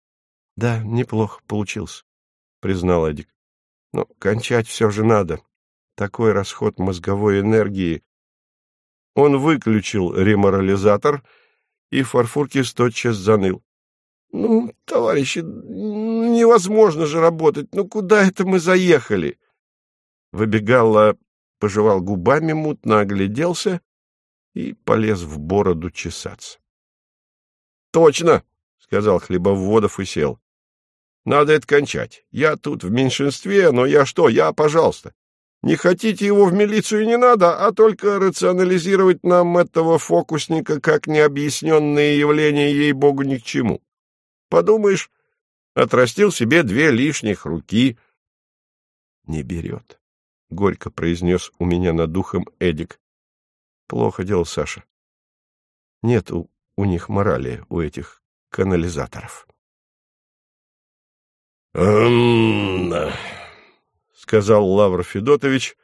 — Да, неплохо получился, — признал Эдик. — Но кончать все же надо. Такой расход мозговой энергии. Он выключил реморализатор, и Фарфуркис тотчас заныл. — Ну, товарищи, невозможно же работать. Ну, куда это мы заехали? Выбегала, пожевал губами, мутно огляделся и полез в бороду чесаться. — Точно, — сказал Хлебоводов и сел. — Надо это кончать. Я тут в меньшинстве, но я что, я, пожалуйста. Не хотите его в милицию не надо, а только рационализировать нам этого фокусника как необъясненные явления, ей-богу, ни к чему. Подумаешь, отрастил себе две лишних руки. — Не берет, — горько произнес у меня над духом Эдик. — Плохо дело, Саша. Нет у, у них морали, у этих канализаторов. «Эм...» — сказал Лавр Федотович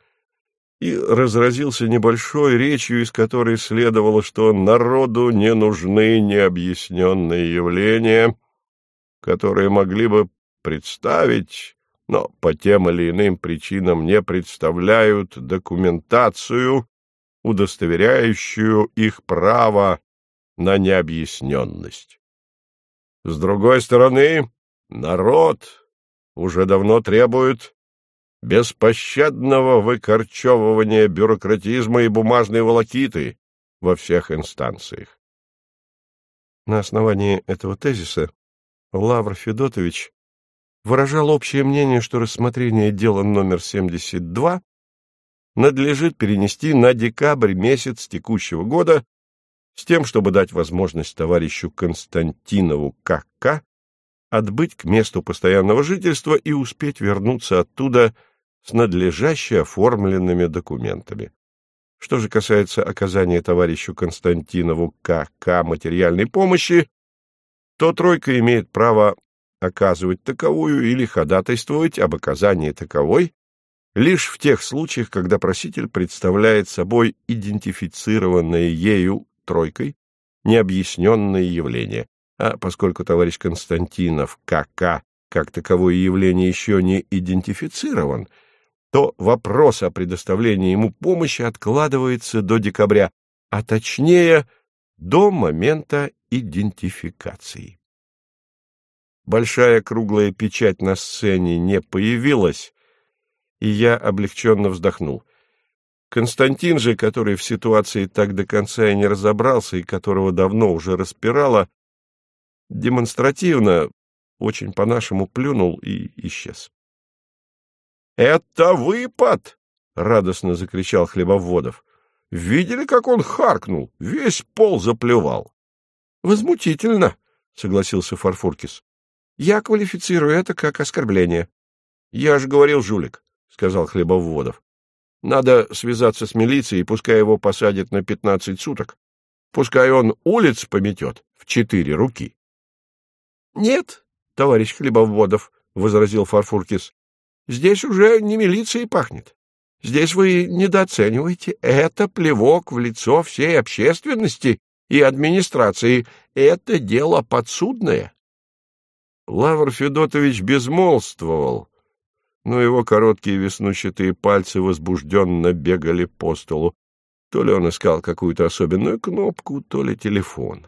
и разразился небольшой речью, из которой следовало, что народу не нужны необъясненные явления, которые могли бы представить, но по тем или иным причинам не представляют документацию, удостоверяющую их право на необъясненность. С другой стороны, народ уже давно требует беспощадного выкорчевывания бюрократизма и бумажной волокиты во всех инстанциях. На основании этого тезиса Лавр Федотович выражал общее мнение, что рассмотрение дела номер 72 надлежит перенести на декабрь месяц текущего года с тем, чтобы дать возможность товарищу Константинову К.К. отбыть к месту постоянного жительства и успеть вернуться оттуда с надлежаще оформленными документами. Что же касается оказания товарищу Константинову К.К. материальной помощи, то тройка имеет право оказывать таковую или ходатайствовать об оказании таковой лишь в тех случаях, когда проситель представляет собой идентифицированное ею тройкой необъясненное явление. А поскольку товарищ Константинов КК как таковое явление еще не идентифицирован, то вопрос о предоставлении ему помощи откладывается до декабря, а точнее до момента идентификации. Большая круглая печать на сцене не появилась, и я облегченно вздохнул. Константин же, который в ситуации так до конца и не разобрался, и которого давно уже распирало, демонстративно, очень по-нашему плюнул и исчез. — Это выпад! — радостно закричал Хлебоводов. — Видели, как он харкнул? Весь пол заплевал. — Возмутительно, — согласился Фарфуркис. — Я квалифицирую это как оскорбление. — Я же говорил, жулик, — сказал Хлебоводов. Надо связаться с милицией, пускай его посадят на пятнадцать суток. Пускай он улиц пометет в четыре руки. — Нет, товарищ Хлебоводов, — возразил Фарфуркис, — здесь уже не милицией пахнет. Здесь вы недооцениваете. Это плевок в лицо всей общественности и администрации. Это дело подсудное. Лавр Федотович безмолвствовал, но его короткие веснущатые пальцы возбужденно бегали по столу. То ли он искал какую-то особенную кнопку, то ли телефон.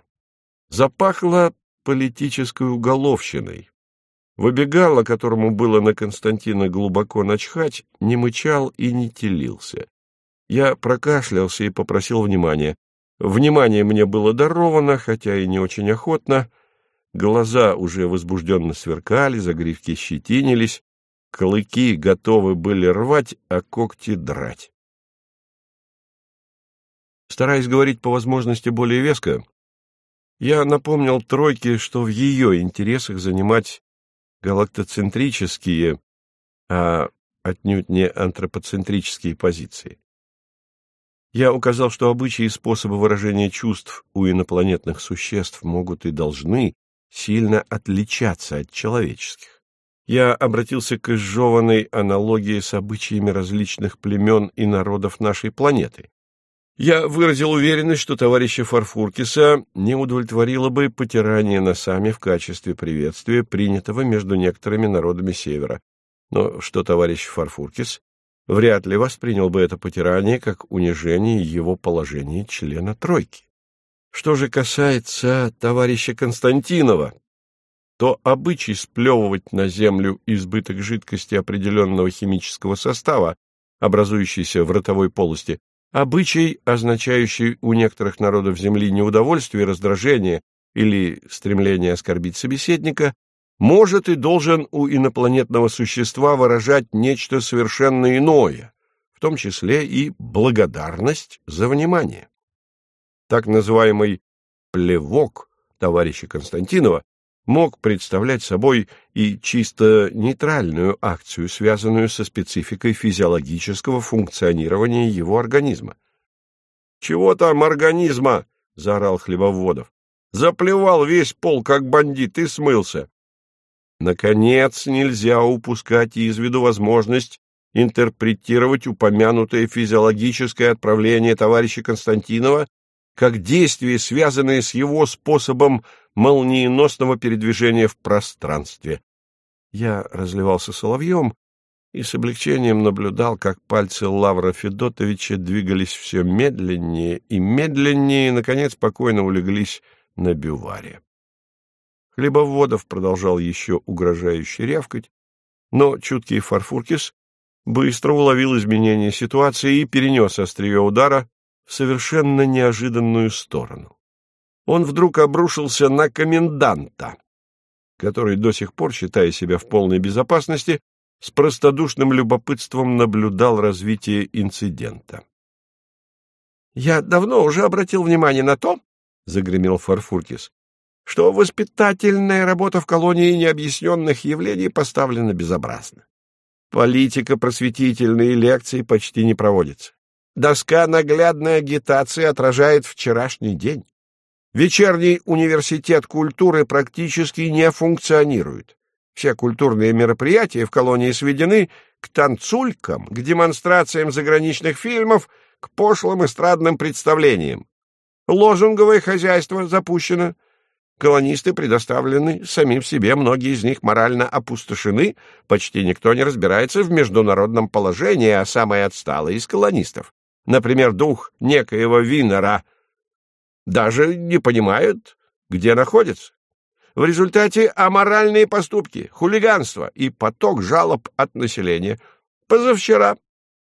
Запахло политической уголовщиной. Выбегало, которому было на Константина глубоко начхать, не мычал и не телился. Я прокашлялся и попросил внимания. Внимание мне было даровано, хотя и не очень охотно. Глаза уже возбужденно сверкали, загривки щетинились, Клыки готовы были рвать, а когти драть. Стараясь говорить по возможности более веско, я напомнил тройке, что в ее интересах занимать галактоцентрические, а отнюдь не антропоцентрические позиции. Я указал, что обычаи и способы выражения чувств у инопланетных существ могут и должны сильно отличаться от человеческих. Я обратился к изжеванной аналогии с обычаями различных племен и народов нашей планеты. Я выразил уверенность, что товарища Фарфуркиса не удовлетворило бы потирание носами в качестве приветствия, принятого между некоторыми народами Севера, но что товарищ Фарфуркис вряд ли воспринял бы это потирание как унижение его положения члена тройки. Что же касается товарища Константинова, то обычай сплевывать на землю избыток жидкости определенного химического состава, образующийся в ротовой полости, обычай, означающий у некоторых народов Земли неудовольствие, раздражение или стремление оскорбить собеседника, может и должен у инопланетного существа выражать нечто совершенно иное, в том числе и благодарность за внимание. Так называемый «плевок» товарища Константинова мог представлять собой и чисто нейтральную акцию, связанную со спецификой физиологического функционирования его организма. «Чего там организма?» — заорал Хлебоводов. «Заплевал весь пол, как бандит, и смылся». Наконец, нельзя упускать из виду возможность интерпретировать упомянутое физиологическое отправление товарища Константинова как действие, связанное с его способом молниеносного передвижения в пространстве. Я разливался соловьем и с облегчением наблюдал, как пальцы Лавра Федотовича двигались все медленнее и медленнее, и, наконец, спокойно улеглись на бюваре. Хлебоводов продолжал еще угрожающе рявкать, но чуткий Фарфуркис быстро уловил изменение ситуации и перенес острие удара в совершенно неожиданную сторону. Он вдруг обрушился на коменданта, который до сих пор, считая себя в полной безопасности, с простодушным любопытством наблюдал развитие инцидента. «Я давно уже обратил внимание на то, — загремел Фарфуркис, — что воспитательная работа в колонии необъясненных явлений поставлена безобразно. Политика просветительные лекции почти не проводится. Доска наглядной агитации отражает вчерашний день. Вечерний университет культуры практически не функционирует. Все культурные мероприятия в колонии сведены к танцулькам, к демонстрациям заграничных фильмов, к пошлым эстрадным представлениям. Лозунговое хозяйство запущено. Колонисты предоставлены самим себе, многие из них морально опустошены, почти никто не разбирается в международном положении, а самые отсталые из колонистов например, дух некоего Винера, даже не понимают, где находится. В результате аморальные поступки, хулиганство и поток жалоб от населения. Позавчера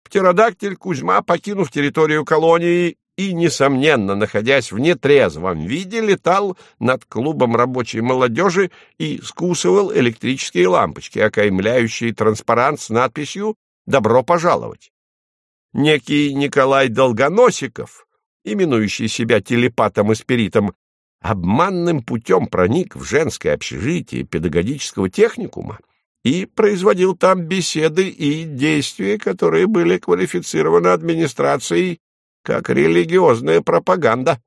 птеродактиль Кузьма, покинув территорию колонии и, несомненно, находясь в нетрезвом виде, летал над клубом рабочей молодежи и скусывал электрические лампочки, окаймляющие транспарант с надписью «Добро пожаловать» некий Николай Долгоносиков, именующий себя телепатом и спиритом, обманным путем проник в женское общежитие педагогического техникума и производил там беседы и действия, которые были квалифицированы администрацией как религиозная пропаганда.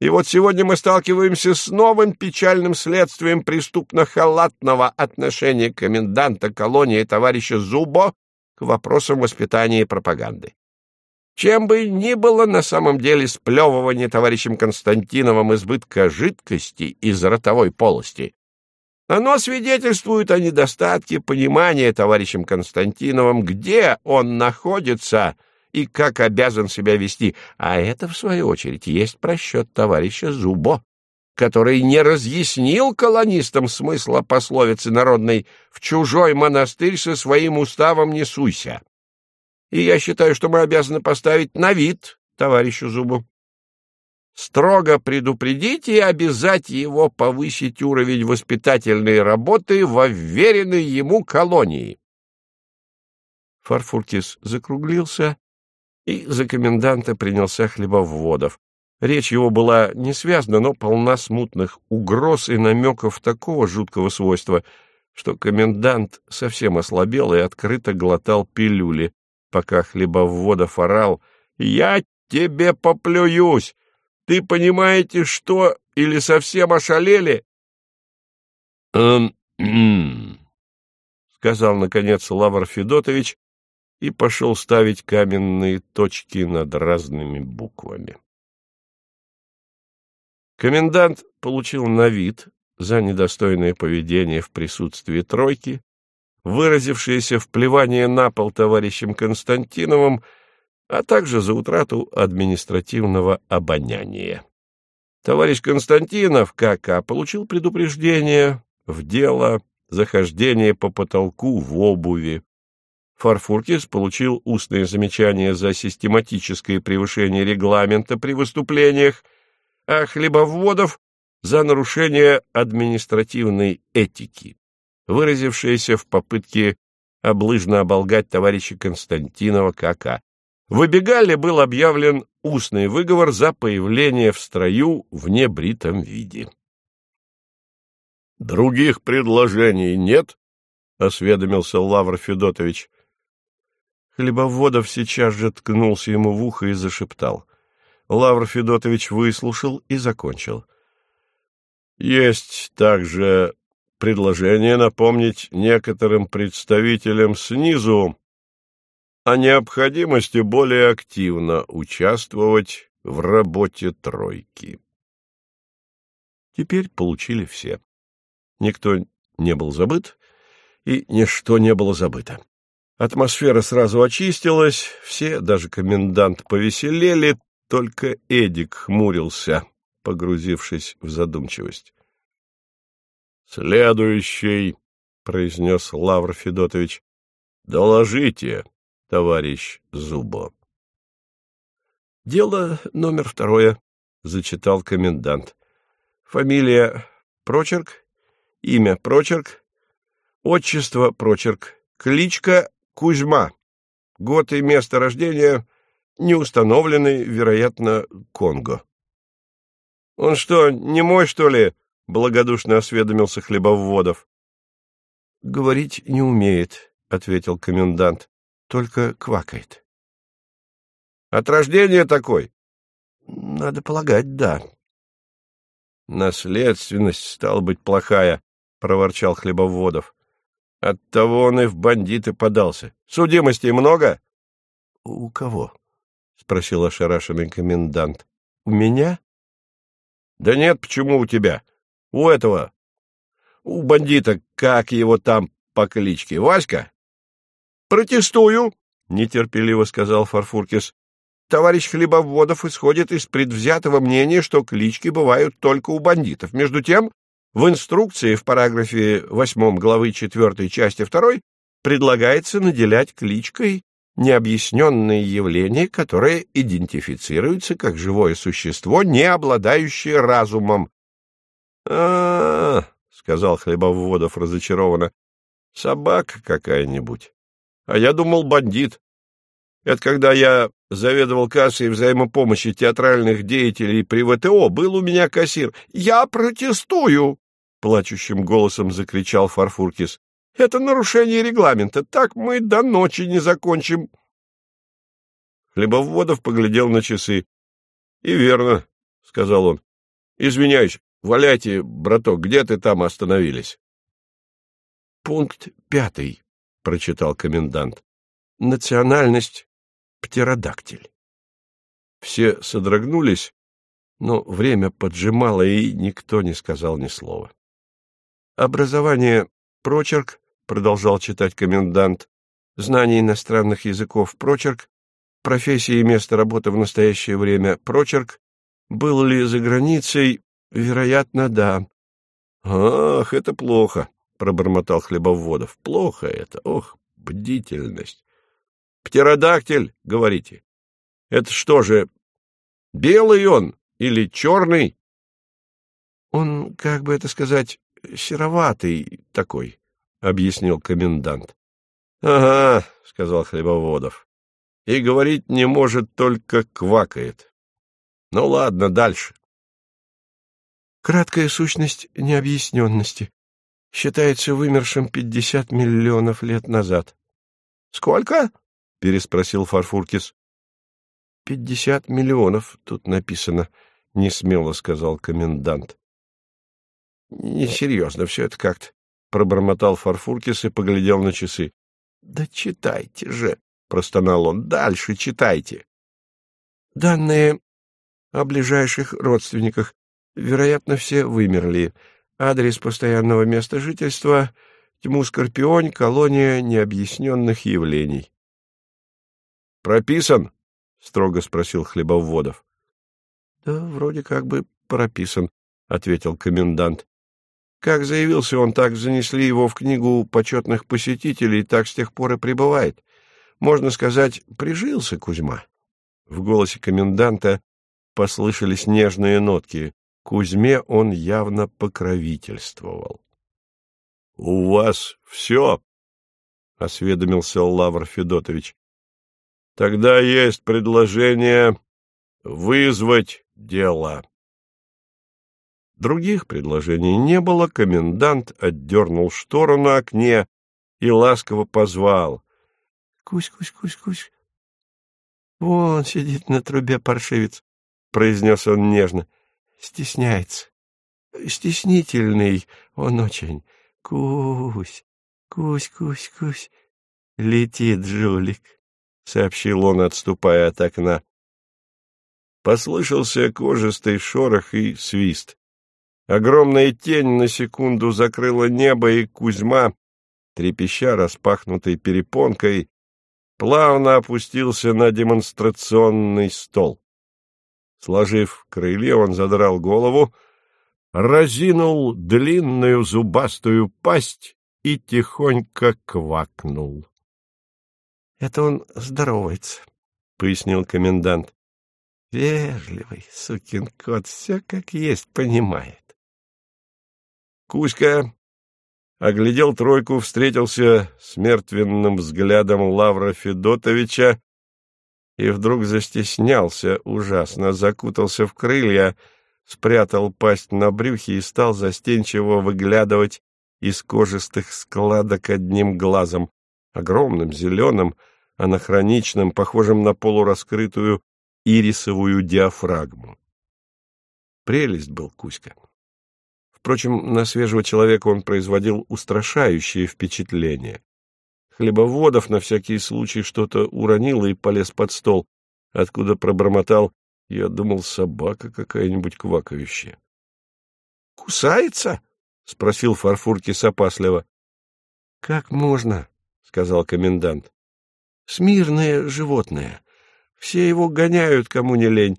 И вот сегодня мы сталкиваемся с новым печальным следствием преступно-халатного отношения коменданта колонии товарища Зубо к вопросам воспитания и пропаганды. Чем бы ни было на самом деле сплевывание товарищем Константиновым избытка жидкости из ротовой полости, оно свидетельствует о недостатке понимания товарищем Константиновым, где он находится и как обязан себя вести, а это, в свою очередь, есть просчет товарища Зубо который не разъяснил колонистам смысла пословицы народной «в чужой монастырь со своим уставом не суйся». И я считаю, что мы обязаны поставить на вид товарищу Зубу. Строго предупредить и обязать его повысить уровень воспитательной работы во вверенной ему колонии. Фарфуркис закруглился и за коменданта принялся хлебоводов. Речь его была не связана, но полна смутных угроз и намеков такого жуткого свойства, что комендант совсем ослабел и открыто глотал пилюли, пока хлебоводов орал «Я тебе поплююсь! Ты понимаете, что? Или совсем ошалели?» «Эм, сказал, наконец, Лавр Федотович и пошел ставить каменные точки над разными буквами. Комендант получил на вид за недостойное поведение в присутствии тройки, выразившееся в плевание на пол товарищем Константиновым, а также за утрату административного обоняния. Товарищ Константинов, КК, получил предупреждение в дело захождения по потолку в обуви. Фарфуркис получил устное замечание за систематическое превышение регламента при выступлениях а хлебоводов за нарушение административной этики, выразившееся в попытке облыжно оболгать товарища Константинова КК. В Обегале был объявлен устный выговор за появление в строю в небритом виде. «Других предложений нет?» — осведомился Лавр Федотович. Хлебоводов сейчас же ткнулся ему в ухо и зашептал. Лавр Федотович выслушал и закончил. Есть также предложение напомнить некоторым представителям снизу о необходимости более активно участвовать в работе тройки. Теперь получили все. Никто не был забыт, и ничто не было забыто. Атмосфера сразу очистилась, все, даже комендант, повеселели, только Эдик хмурился, погрузившись в задумчивость. «Следующий», — произнес Лавр Федотович, — «доложите, товарищ Зубо». «Дело номер второе», — зачитал комендант. «Фамилия Прочерк, имя Прочерк, отчество Прочерк, кличка Кузьма, год и место рождения не установлены, вероятно, Конго». «Он что, не мой, что ли?» — благодушно осведомился Хлебоводов. — Говорить не умеет, — ответил комендант, — только квакает. — От рождения такой? — Надо полагать, да. — Наследственность, стала быть, плохая, — проворчал Хлебоводов. — Оттого он и в бандиты подался. Судимостей много? — У кого? — спросил ошарашенный комендант. — У меня? — Да нет, почему у тебя? У этого, у бандита, как его там по кличке, Васька? Протестую, нетерпеливо сказал Фарфуркис. Товарищ Хлебоводов исходит из предвзятого мнения, что клички бывают только у бандитов. Между тем, в инструкции в параграфе 8 главы 4 части 2 предлагается наделять кличкой необъясненные явления, которые идентифицируются как живое существо, не обладающее разумом, а, сказал Хлебоводов разочарованно. — Собака какая-нибудь. А я думал, бандит. Это когда я заведовал кассой взаимопомощи театральных деятелей при ВТО, был у меня кассир. «Я протестую!» — плачущим голосом закричал Фарфуркис. «Это нарушение регламента. Так мы до ночи не закончим». Хлебоводов поглядел на часы. «И верно», — сказал он. «Извиняюсь, Валяйте, браток, где ты там остановились? — Пункт пятый, — прочитал комендант. — Национальность — птеродактиль. Все содрогнулись, но время поджимало, и никто не сказал ни слова. Образование — прочерк, — продолжал читать комендант, — знание иностранных языков — прочерк, профессия и место работы в настоящее время — прочерк, был ли за границей Вероятно, да. Ах, это плохо, пробормотал Хлебоводов. Плохо это. Ох, бдительность. Птеродактиль, говорите. Это что же, белый он или черный? Он, как бы это сказать, сероватый такой, объяснил комендант. Ага, сказал Хлебоводов. И говорить не может, только квакает. Ну ладно, дальше. Краткая сущность необъясненности. Считается вымершим пятьдесят миллионов лет назад. — Сколько? — переспросил Фарфуркис. — Пятьдесят миллионов, тут написано, — несмело сказал комендант. — Несерьезно все это как-то, — пробормотал Фарфуркис и поглядел на часы. — Да читайте же, — простонал он, — дальше читайте. Данные о ближайших родственниках Вероятно, все вымерли. Адрес постоянного места жительства — тьму Скорпионь, колония необъясненных явлений. — Прописан? — строго спросил Хлебоводов. — Да, вроде как бы прописан, — ответил комендант. Как заявился он, так занесли его в книгу почетных посетителей, так с тех пор и пребывает. Можно сказать, прижился Кузьма. В голосе коменданта послышались нежные нотки. Кузьме он явно покровительствовал. — У вас все? — осведомился Лавр Федотович. — Тогда есть предложение вызвать дело. Других предложений не было, комендант отдернул штору на окне и ласково позвал. — Кусь, кусь, кусь, кусь. — Вон сидит на трубе паршивец, — произнес он нежно. — стесняется. Стеснительный он очень. Кусь, кусь, кусь, кусь, летит жулик, — сообщил он, отступая от окна. Послышался кожистый шорох и свист. Огромная тень на секунду закрыла небо, и Кузьма, трепеща распахнутой перепонкой, плавно опустился на демонстрационный стол. Сложив крылья, он задрал голову, разинул длинную зубастую пасть и тихонько квакнул. — Это он здоровается, — пояснил комендант. — Вежливый сукин кот, все как есть понимает. Кузька оглядел тройку, встретился с мертвенным взглядом Лавра Федотовича и вдруг застеснялся ужасно, закутался в крылья, спрятал пасть на брюхе и стал застенчиво выглядывать из кожистых складок одним глазом, огромным, зеленым, анахроничным, похожим на полураскрытую ирисовую диафрагму. Прелесть был Кузька. Впрочем, на свежего человека он производил устрашающее впечатление. Хлебоводов на всякий случай что-то уронил и полез под стол, откуда пробормотал «Я думал, собака какая-нибудь квакающая». «Кусается?» — спросил Фарфуркис опасливо. — Как можно? — сказал комендант. — Смирное животное. Все его гоняют, кому не лень.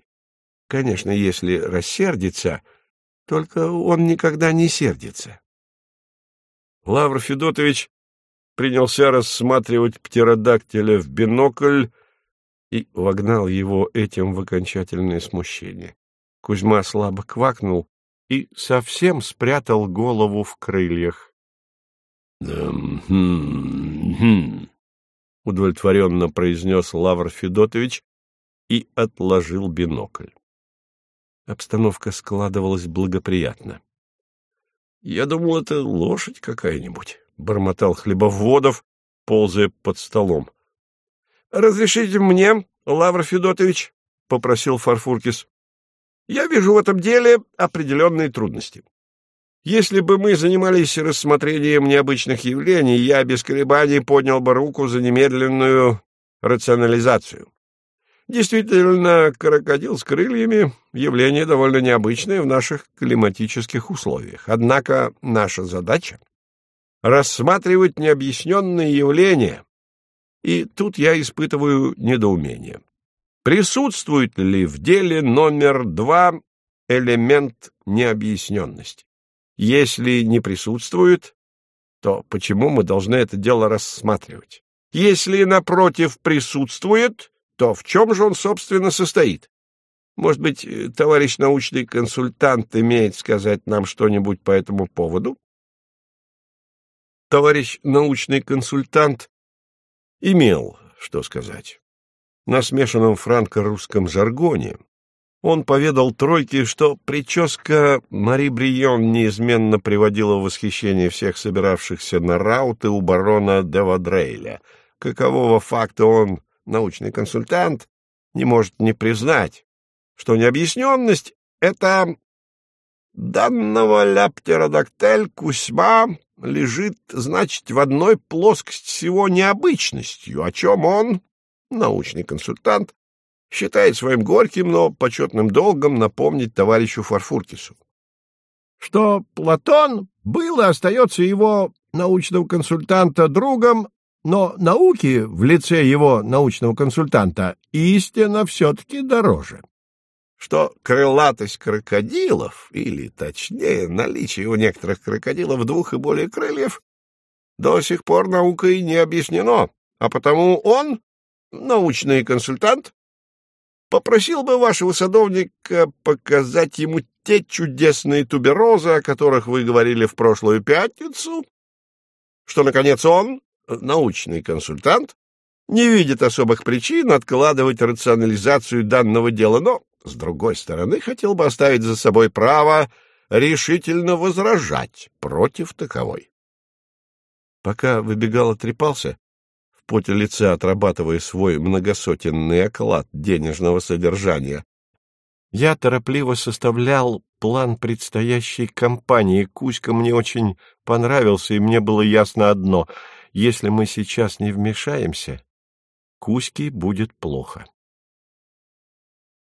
Конечно, если рассердится, только он никогда не сердится. Лавр Федотович принялся рассматривать птеродактиля в бинокль и вогнал его этим в окончательное смущение. Кузьма слабо квакнул и совсем спрятал голову в крыльях. «Хм-хм-хм», — удовлетворенно произнес Лавр Федотович и отложил бинокль. Обстановка складывалась благоприятно. — Я думал, это лошадь какая-нибудь, — бормотал Хлебоводов, ползая под столом. — Разрешите мне, Лавр Федотович, — попросил Фарфуркис. — Я вижу в этом деле определенные трудности. Если бы мы занимались рассмотрением необычных явлений, я без колебаний поднял бы руку за немедленную рационализацию. Действительно, крокодил с крыльями — явление довольно необычное в наших климатических условиях. Однако наша задача — рассматривать необъясненные явления. И тут я испытываю недоумение. Присутствует ли в деле номер два элемент необъясненности? Если не присутствует, то почему мы должны это дело рассматривать? Если, напротив, присутствует, то в чем же он, собственно, состоит? Может быть, товарищ научный консультант имеет сказать нам что-нибудь по этому поводу? Товарищ научный консультант имел что сказать. На смешанном франко-русском жаргоне он поведал тройке, что прическа Мари Брион неизменно приводила в восхищение всех собиравшихся на рауты у барона де Вадрейля, какового факта он научный консультант, не может не признать, что необъясненность — это данного ляптеродактель Кузьма лежит, значит, в одной плоскости с его необычностью, о чем он, научный консультант, считает своим горьким, но почетным долгом напомнить товарищу Фарфуркису. Что Платон был и остается его научного консультанта другом но науки в лице его научного консультанта истина все-таки дороже. Что крылатость крокодилов, или, точнее, наличие у некоторых крокодилов двух и более крыльев, до сих пор наукой не объяснено, а потому он, научный консультант, попросил бы вашего садовника показать ему те чудесные туберозы, о которых вы говорили в прошлую пятницу, что, наконец, он, научный консультант, не видит особых причин откладывать рационализацию данного дела, но, с другой стороны, хотел бы оставить за собой право решительно возражать против таковой. Пока выбегал отрепался, в поте лица отрабатывая свой многосотенный оклад денежного содержания, Я торопливо составлял план предстоящей кампании. Кузька мне очень понравился, и мне было ясно одно — если мы сейчас не вмешаемся, Кузьке будет плохо.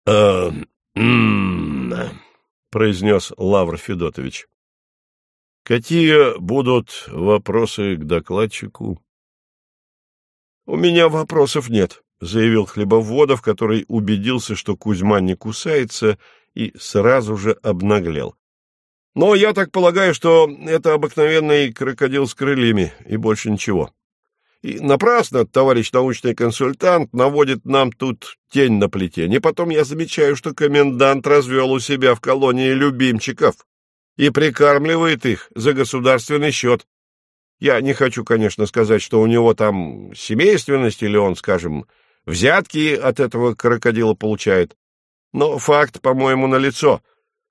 «Э, — произнес Лавр Федотович. — Какие будут вопросы к докладчику? — У меня вопросов нет, — заявил Хлебоводов, который убедился, что Кузьма не кусается, и сразу же обнаглел. — Но я так полагаю, что это обыкновенный крокодил с крыльями, и больше ничего. И напрасно товарищ научный консультант наводит нам тут тень на плетень. И потом я замечаю, что комендант развел у себя в колонии любимчиков и прикармливает их за государственный счет. Я не хочу, конечно, сказать, что у него там семейственность или он, скажем, взятки от этого крокодила получает. Но факт, по-моему, налицо.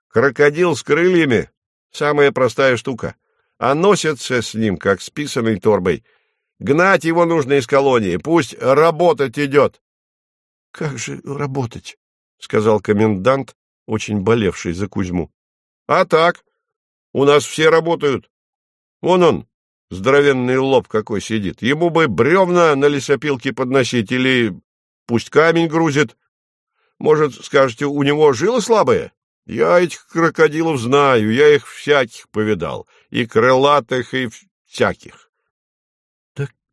Крокодил с крыльями — самая простая штука. А носятся с ним, как с писаной торбой — Гнать его нужно из колонии, пусть работать идет. — Как же работать? — сказал комендант, очень болевший за Кузьму. — А так, у нас все работают. Вон он, здоровенный лоб какой сидит. Ему бы бревна на лесопилке подносить или пусть камень грузит. Может, скажете, у него жилы слабые? Я этих крокодилов знаю, я их всяких повидал, и крылатых, и всяких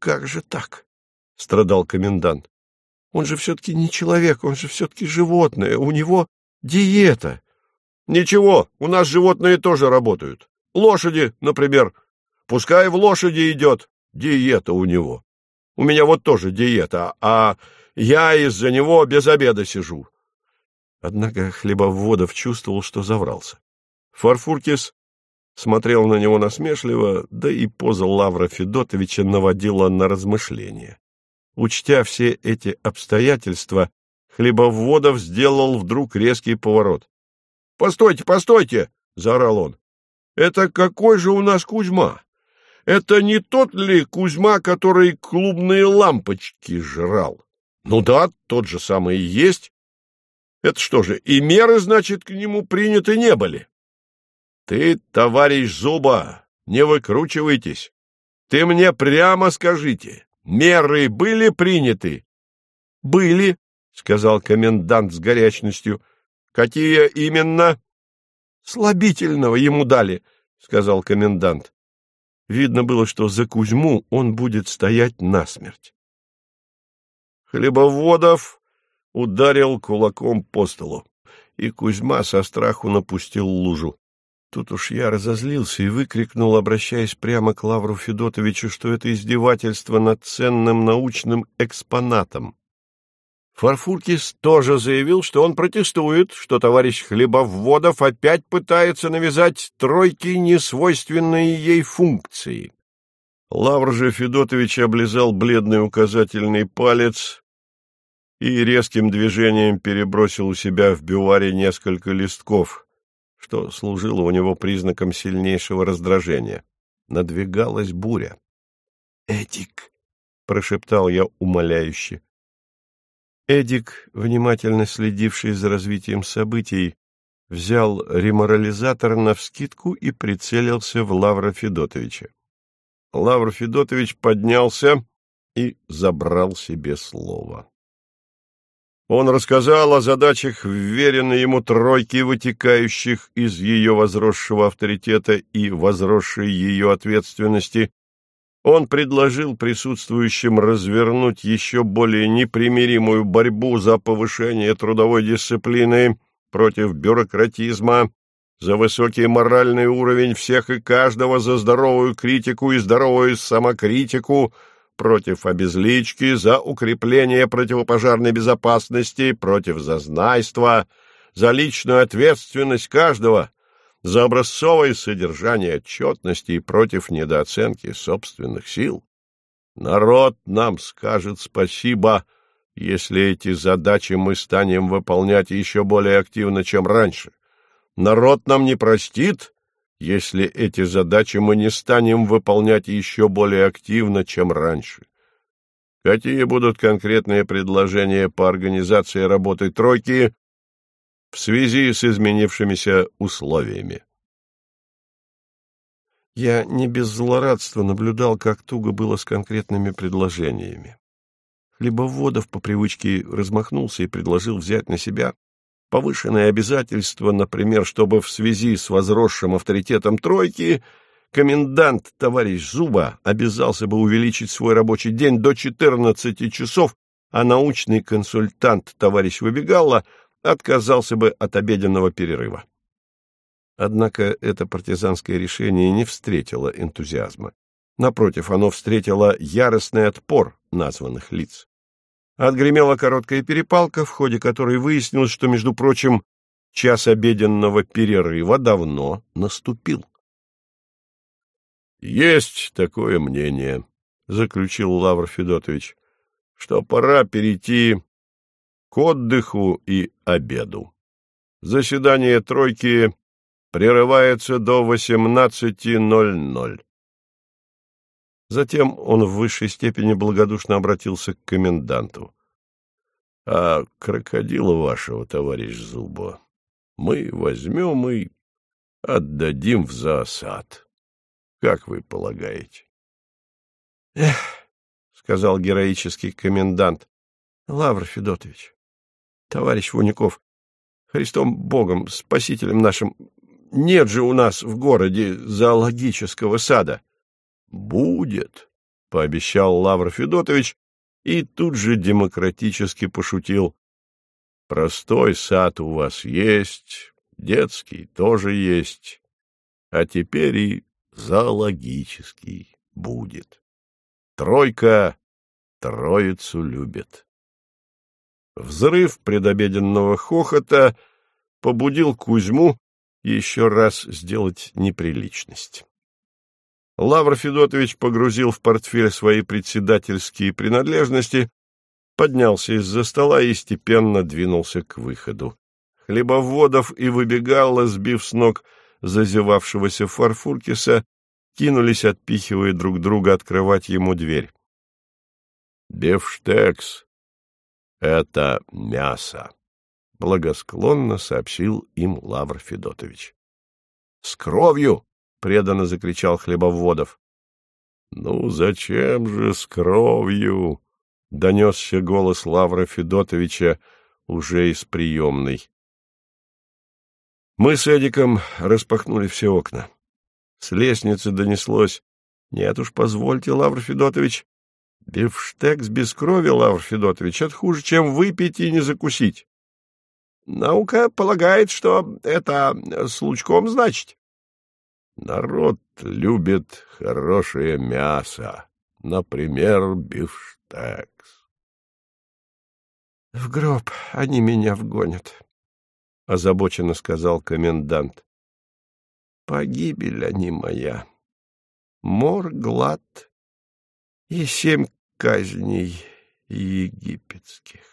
как же так? — страдал комендант. — Он же все-таки не человек, он же все-таки животное, у него диета. — Ничего, у нас животные тоже работают. Лошади, например. Пускай в лошади идет, диета у него. У меня вот тоже диета, а я из-за него без обеда сижу. Однако Хлебоводов чувствовал, что заврался. Фарфуркис смотрел на него насмешливо, да и поза Лавра Федотовича наводила на размышления. Учтя все эти обстоятельства, Хлебоводов сделал вдруг резкий поворот. — Постойте, постойте! — заорал он. — Это какой же у нас Кузьма? Это не тот ли Кузьма, который клубные лампочки жрал? Ну да, тот же самый и есть. Это что же, и меры, значит, к нему приняты не были? Ты, товарищ Зуба, не выкручивайтесь. Ты мне прямо скажите, меры были приняты? — Были, — сказал комендант с горячностью. — Какие именно? — Слабительного ему дали, — сказал комендант. Видно было, что за Кузьму он будет стоять насмерть. Хлебоводов ударил кулаком по столу, и Кузьма со страху напустил лужу. Тут уж я разозлился и выкрикнул, обращаясь прямо к Лавру Федотовичу, что это издевательство над ценным научным экспонатом. Фарфуркис тоже заявил, что он протестует, что товарищ Хлебоводов опять пытается навязать тройке несвойственные ей функции. Лавр же Федотович облизал бледный указательный палец и резким движением перебросил у себя в бюваре несколько листков — что служило у него признаком сильнейшего раздражения. Надвигалась буря. «Эдик!» — прошептал я умоляюще. Эдик, внимательно следивший за развитием событий, взял реморализатор навскидку и прицелился в Лавра Федотовича. Лавр Федотович поднялся и забрал себе слово. Он рассказал о задачах, вверенной ему тройки, вытекающих из ее возросшего авторитета и возросшей ее ответственности. Он предложил присутствующим развернуть еще более непримиримую борьбу за повышение трудовой дисциплины против бюрократизма, за высокий моральный уровень всех и каждого, за здоровую критику и здоровую самокритику — против обезлички, за укрепление противопожарной безопасности, против зазнайства, за личную ответственность каждого, за образцовое содержание отчетности и против недооценки собственных сил. Народ нам скажет спасибо, если эти задачи мы станем выполнять еще более активно, чем раньше. Народ нам не простит, если эти задачи мы не станем выполнять еще более активно, чем раньше. Какие будут конкретные предложения по организации работы тройки? В связи с изменившимися условиями. Я не без злорадства наблюдал, как туго было с конкретными предложениями. Хлебоводов по привычке размахнулся и предложил взять на себя повышенное обязательство, например, чтобы в связи с возросшим авторитетом тройки комендант товарищ Зуба обязался бы увеличить свой рабочий день до 14 часов, а научный консультант товарищ Выбегало отказался бы от обеденного перерыва. Однако это партизанское решение не встретило энтузиазма. Напротив, оно встретило яростный отпор названных лиц. Отгремела короткая перепалка, в ходе которой выяснилось, что, между прочим, час обеденного перерыва давно наступил. «Есть такое мнение», — заключил Лавр Федотович, — «что пора перейти к отдыху и обеду. Заседание тройки прерывается до 18.00. Затем он в высшей степени благодушно обратился к коменданту. — А крокодила вашего, товарищ Зубо, мы возьмем и отдадим в зоосад. Как вы полагаете? — Эх, — сказал героический комендант, — Лавр Федотович, товарищ Вуников, Христом Богом, Спасителем нашим, нет же у нас в городе зоологического сада. — Будет, — пообещал Лавр Федотович и тут же демократически пошутил. — Простой сад у вас есть, детский тоже есть, а теперь и зоологический будет. Тройка троицу любит. Взрыв предобеденного хохота побудил Кузьму еще раз сделать неприличность. Лавр Федотович погрузил в портфель свои председательские принадлежности, поднялся из-за стола и степенно двинулся к выходу. Хлебоводов и выбегала, сбив с ног зазевавшегося Фарфуркиса, кинулись, отпихивая друг друга, открывать ему дверь. «Бифштекс — это мясо», — благосклонно сообщил им Лавр Федотович. «С кровью!» — преданно закричал Хлебоводов. «Ну, зачем же с кровью?» — донесся голос Лавра Федотовича уже из приемной. Мы с Эдиком распахнули все окна. С лестницы донеслось. «Нет уж, позвольте, Лавр Федотович. Бифштекс без крови, Лавр Федотович, это хуже, чем выпить и не закусить». «Наука полагает, что это с лучком значит». «Народ любит хорошее мясо, например, бифштекс». «В гроб они меня вгонят», — озабоченно сказал комендант. Погибель они моя. Мор, глад и семь казней египетских.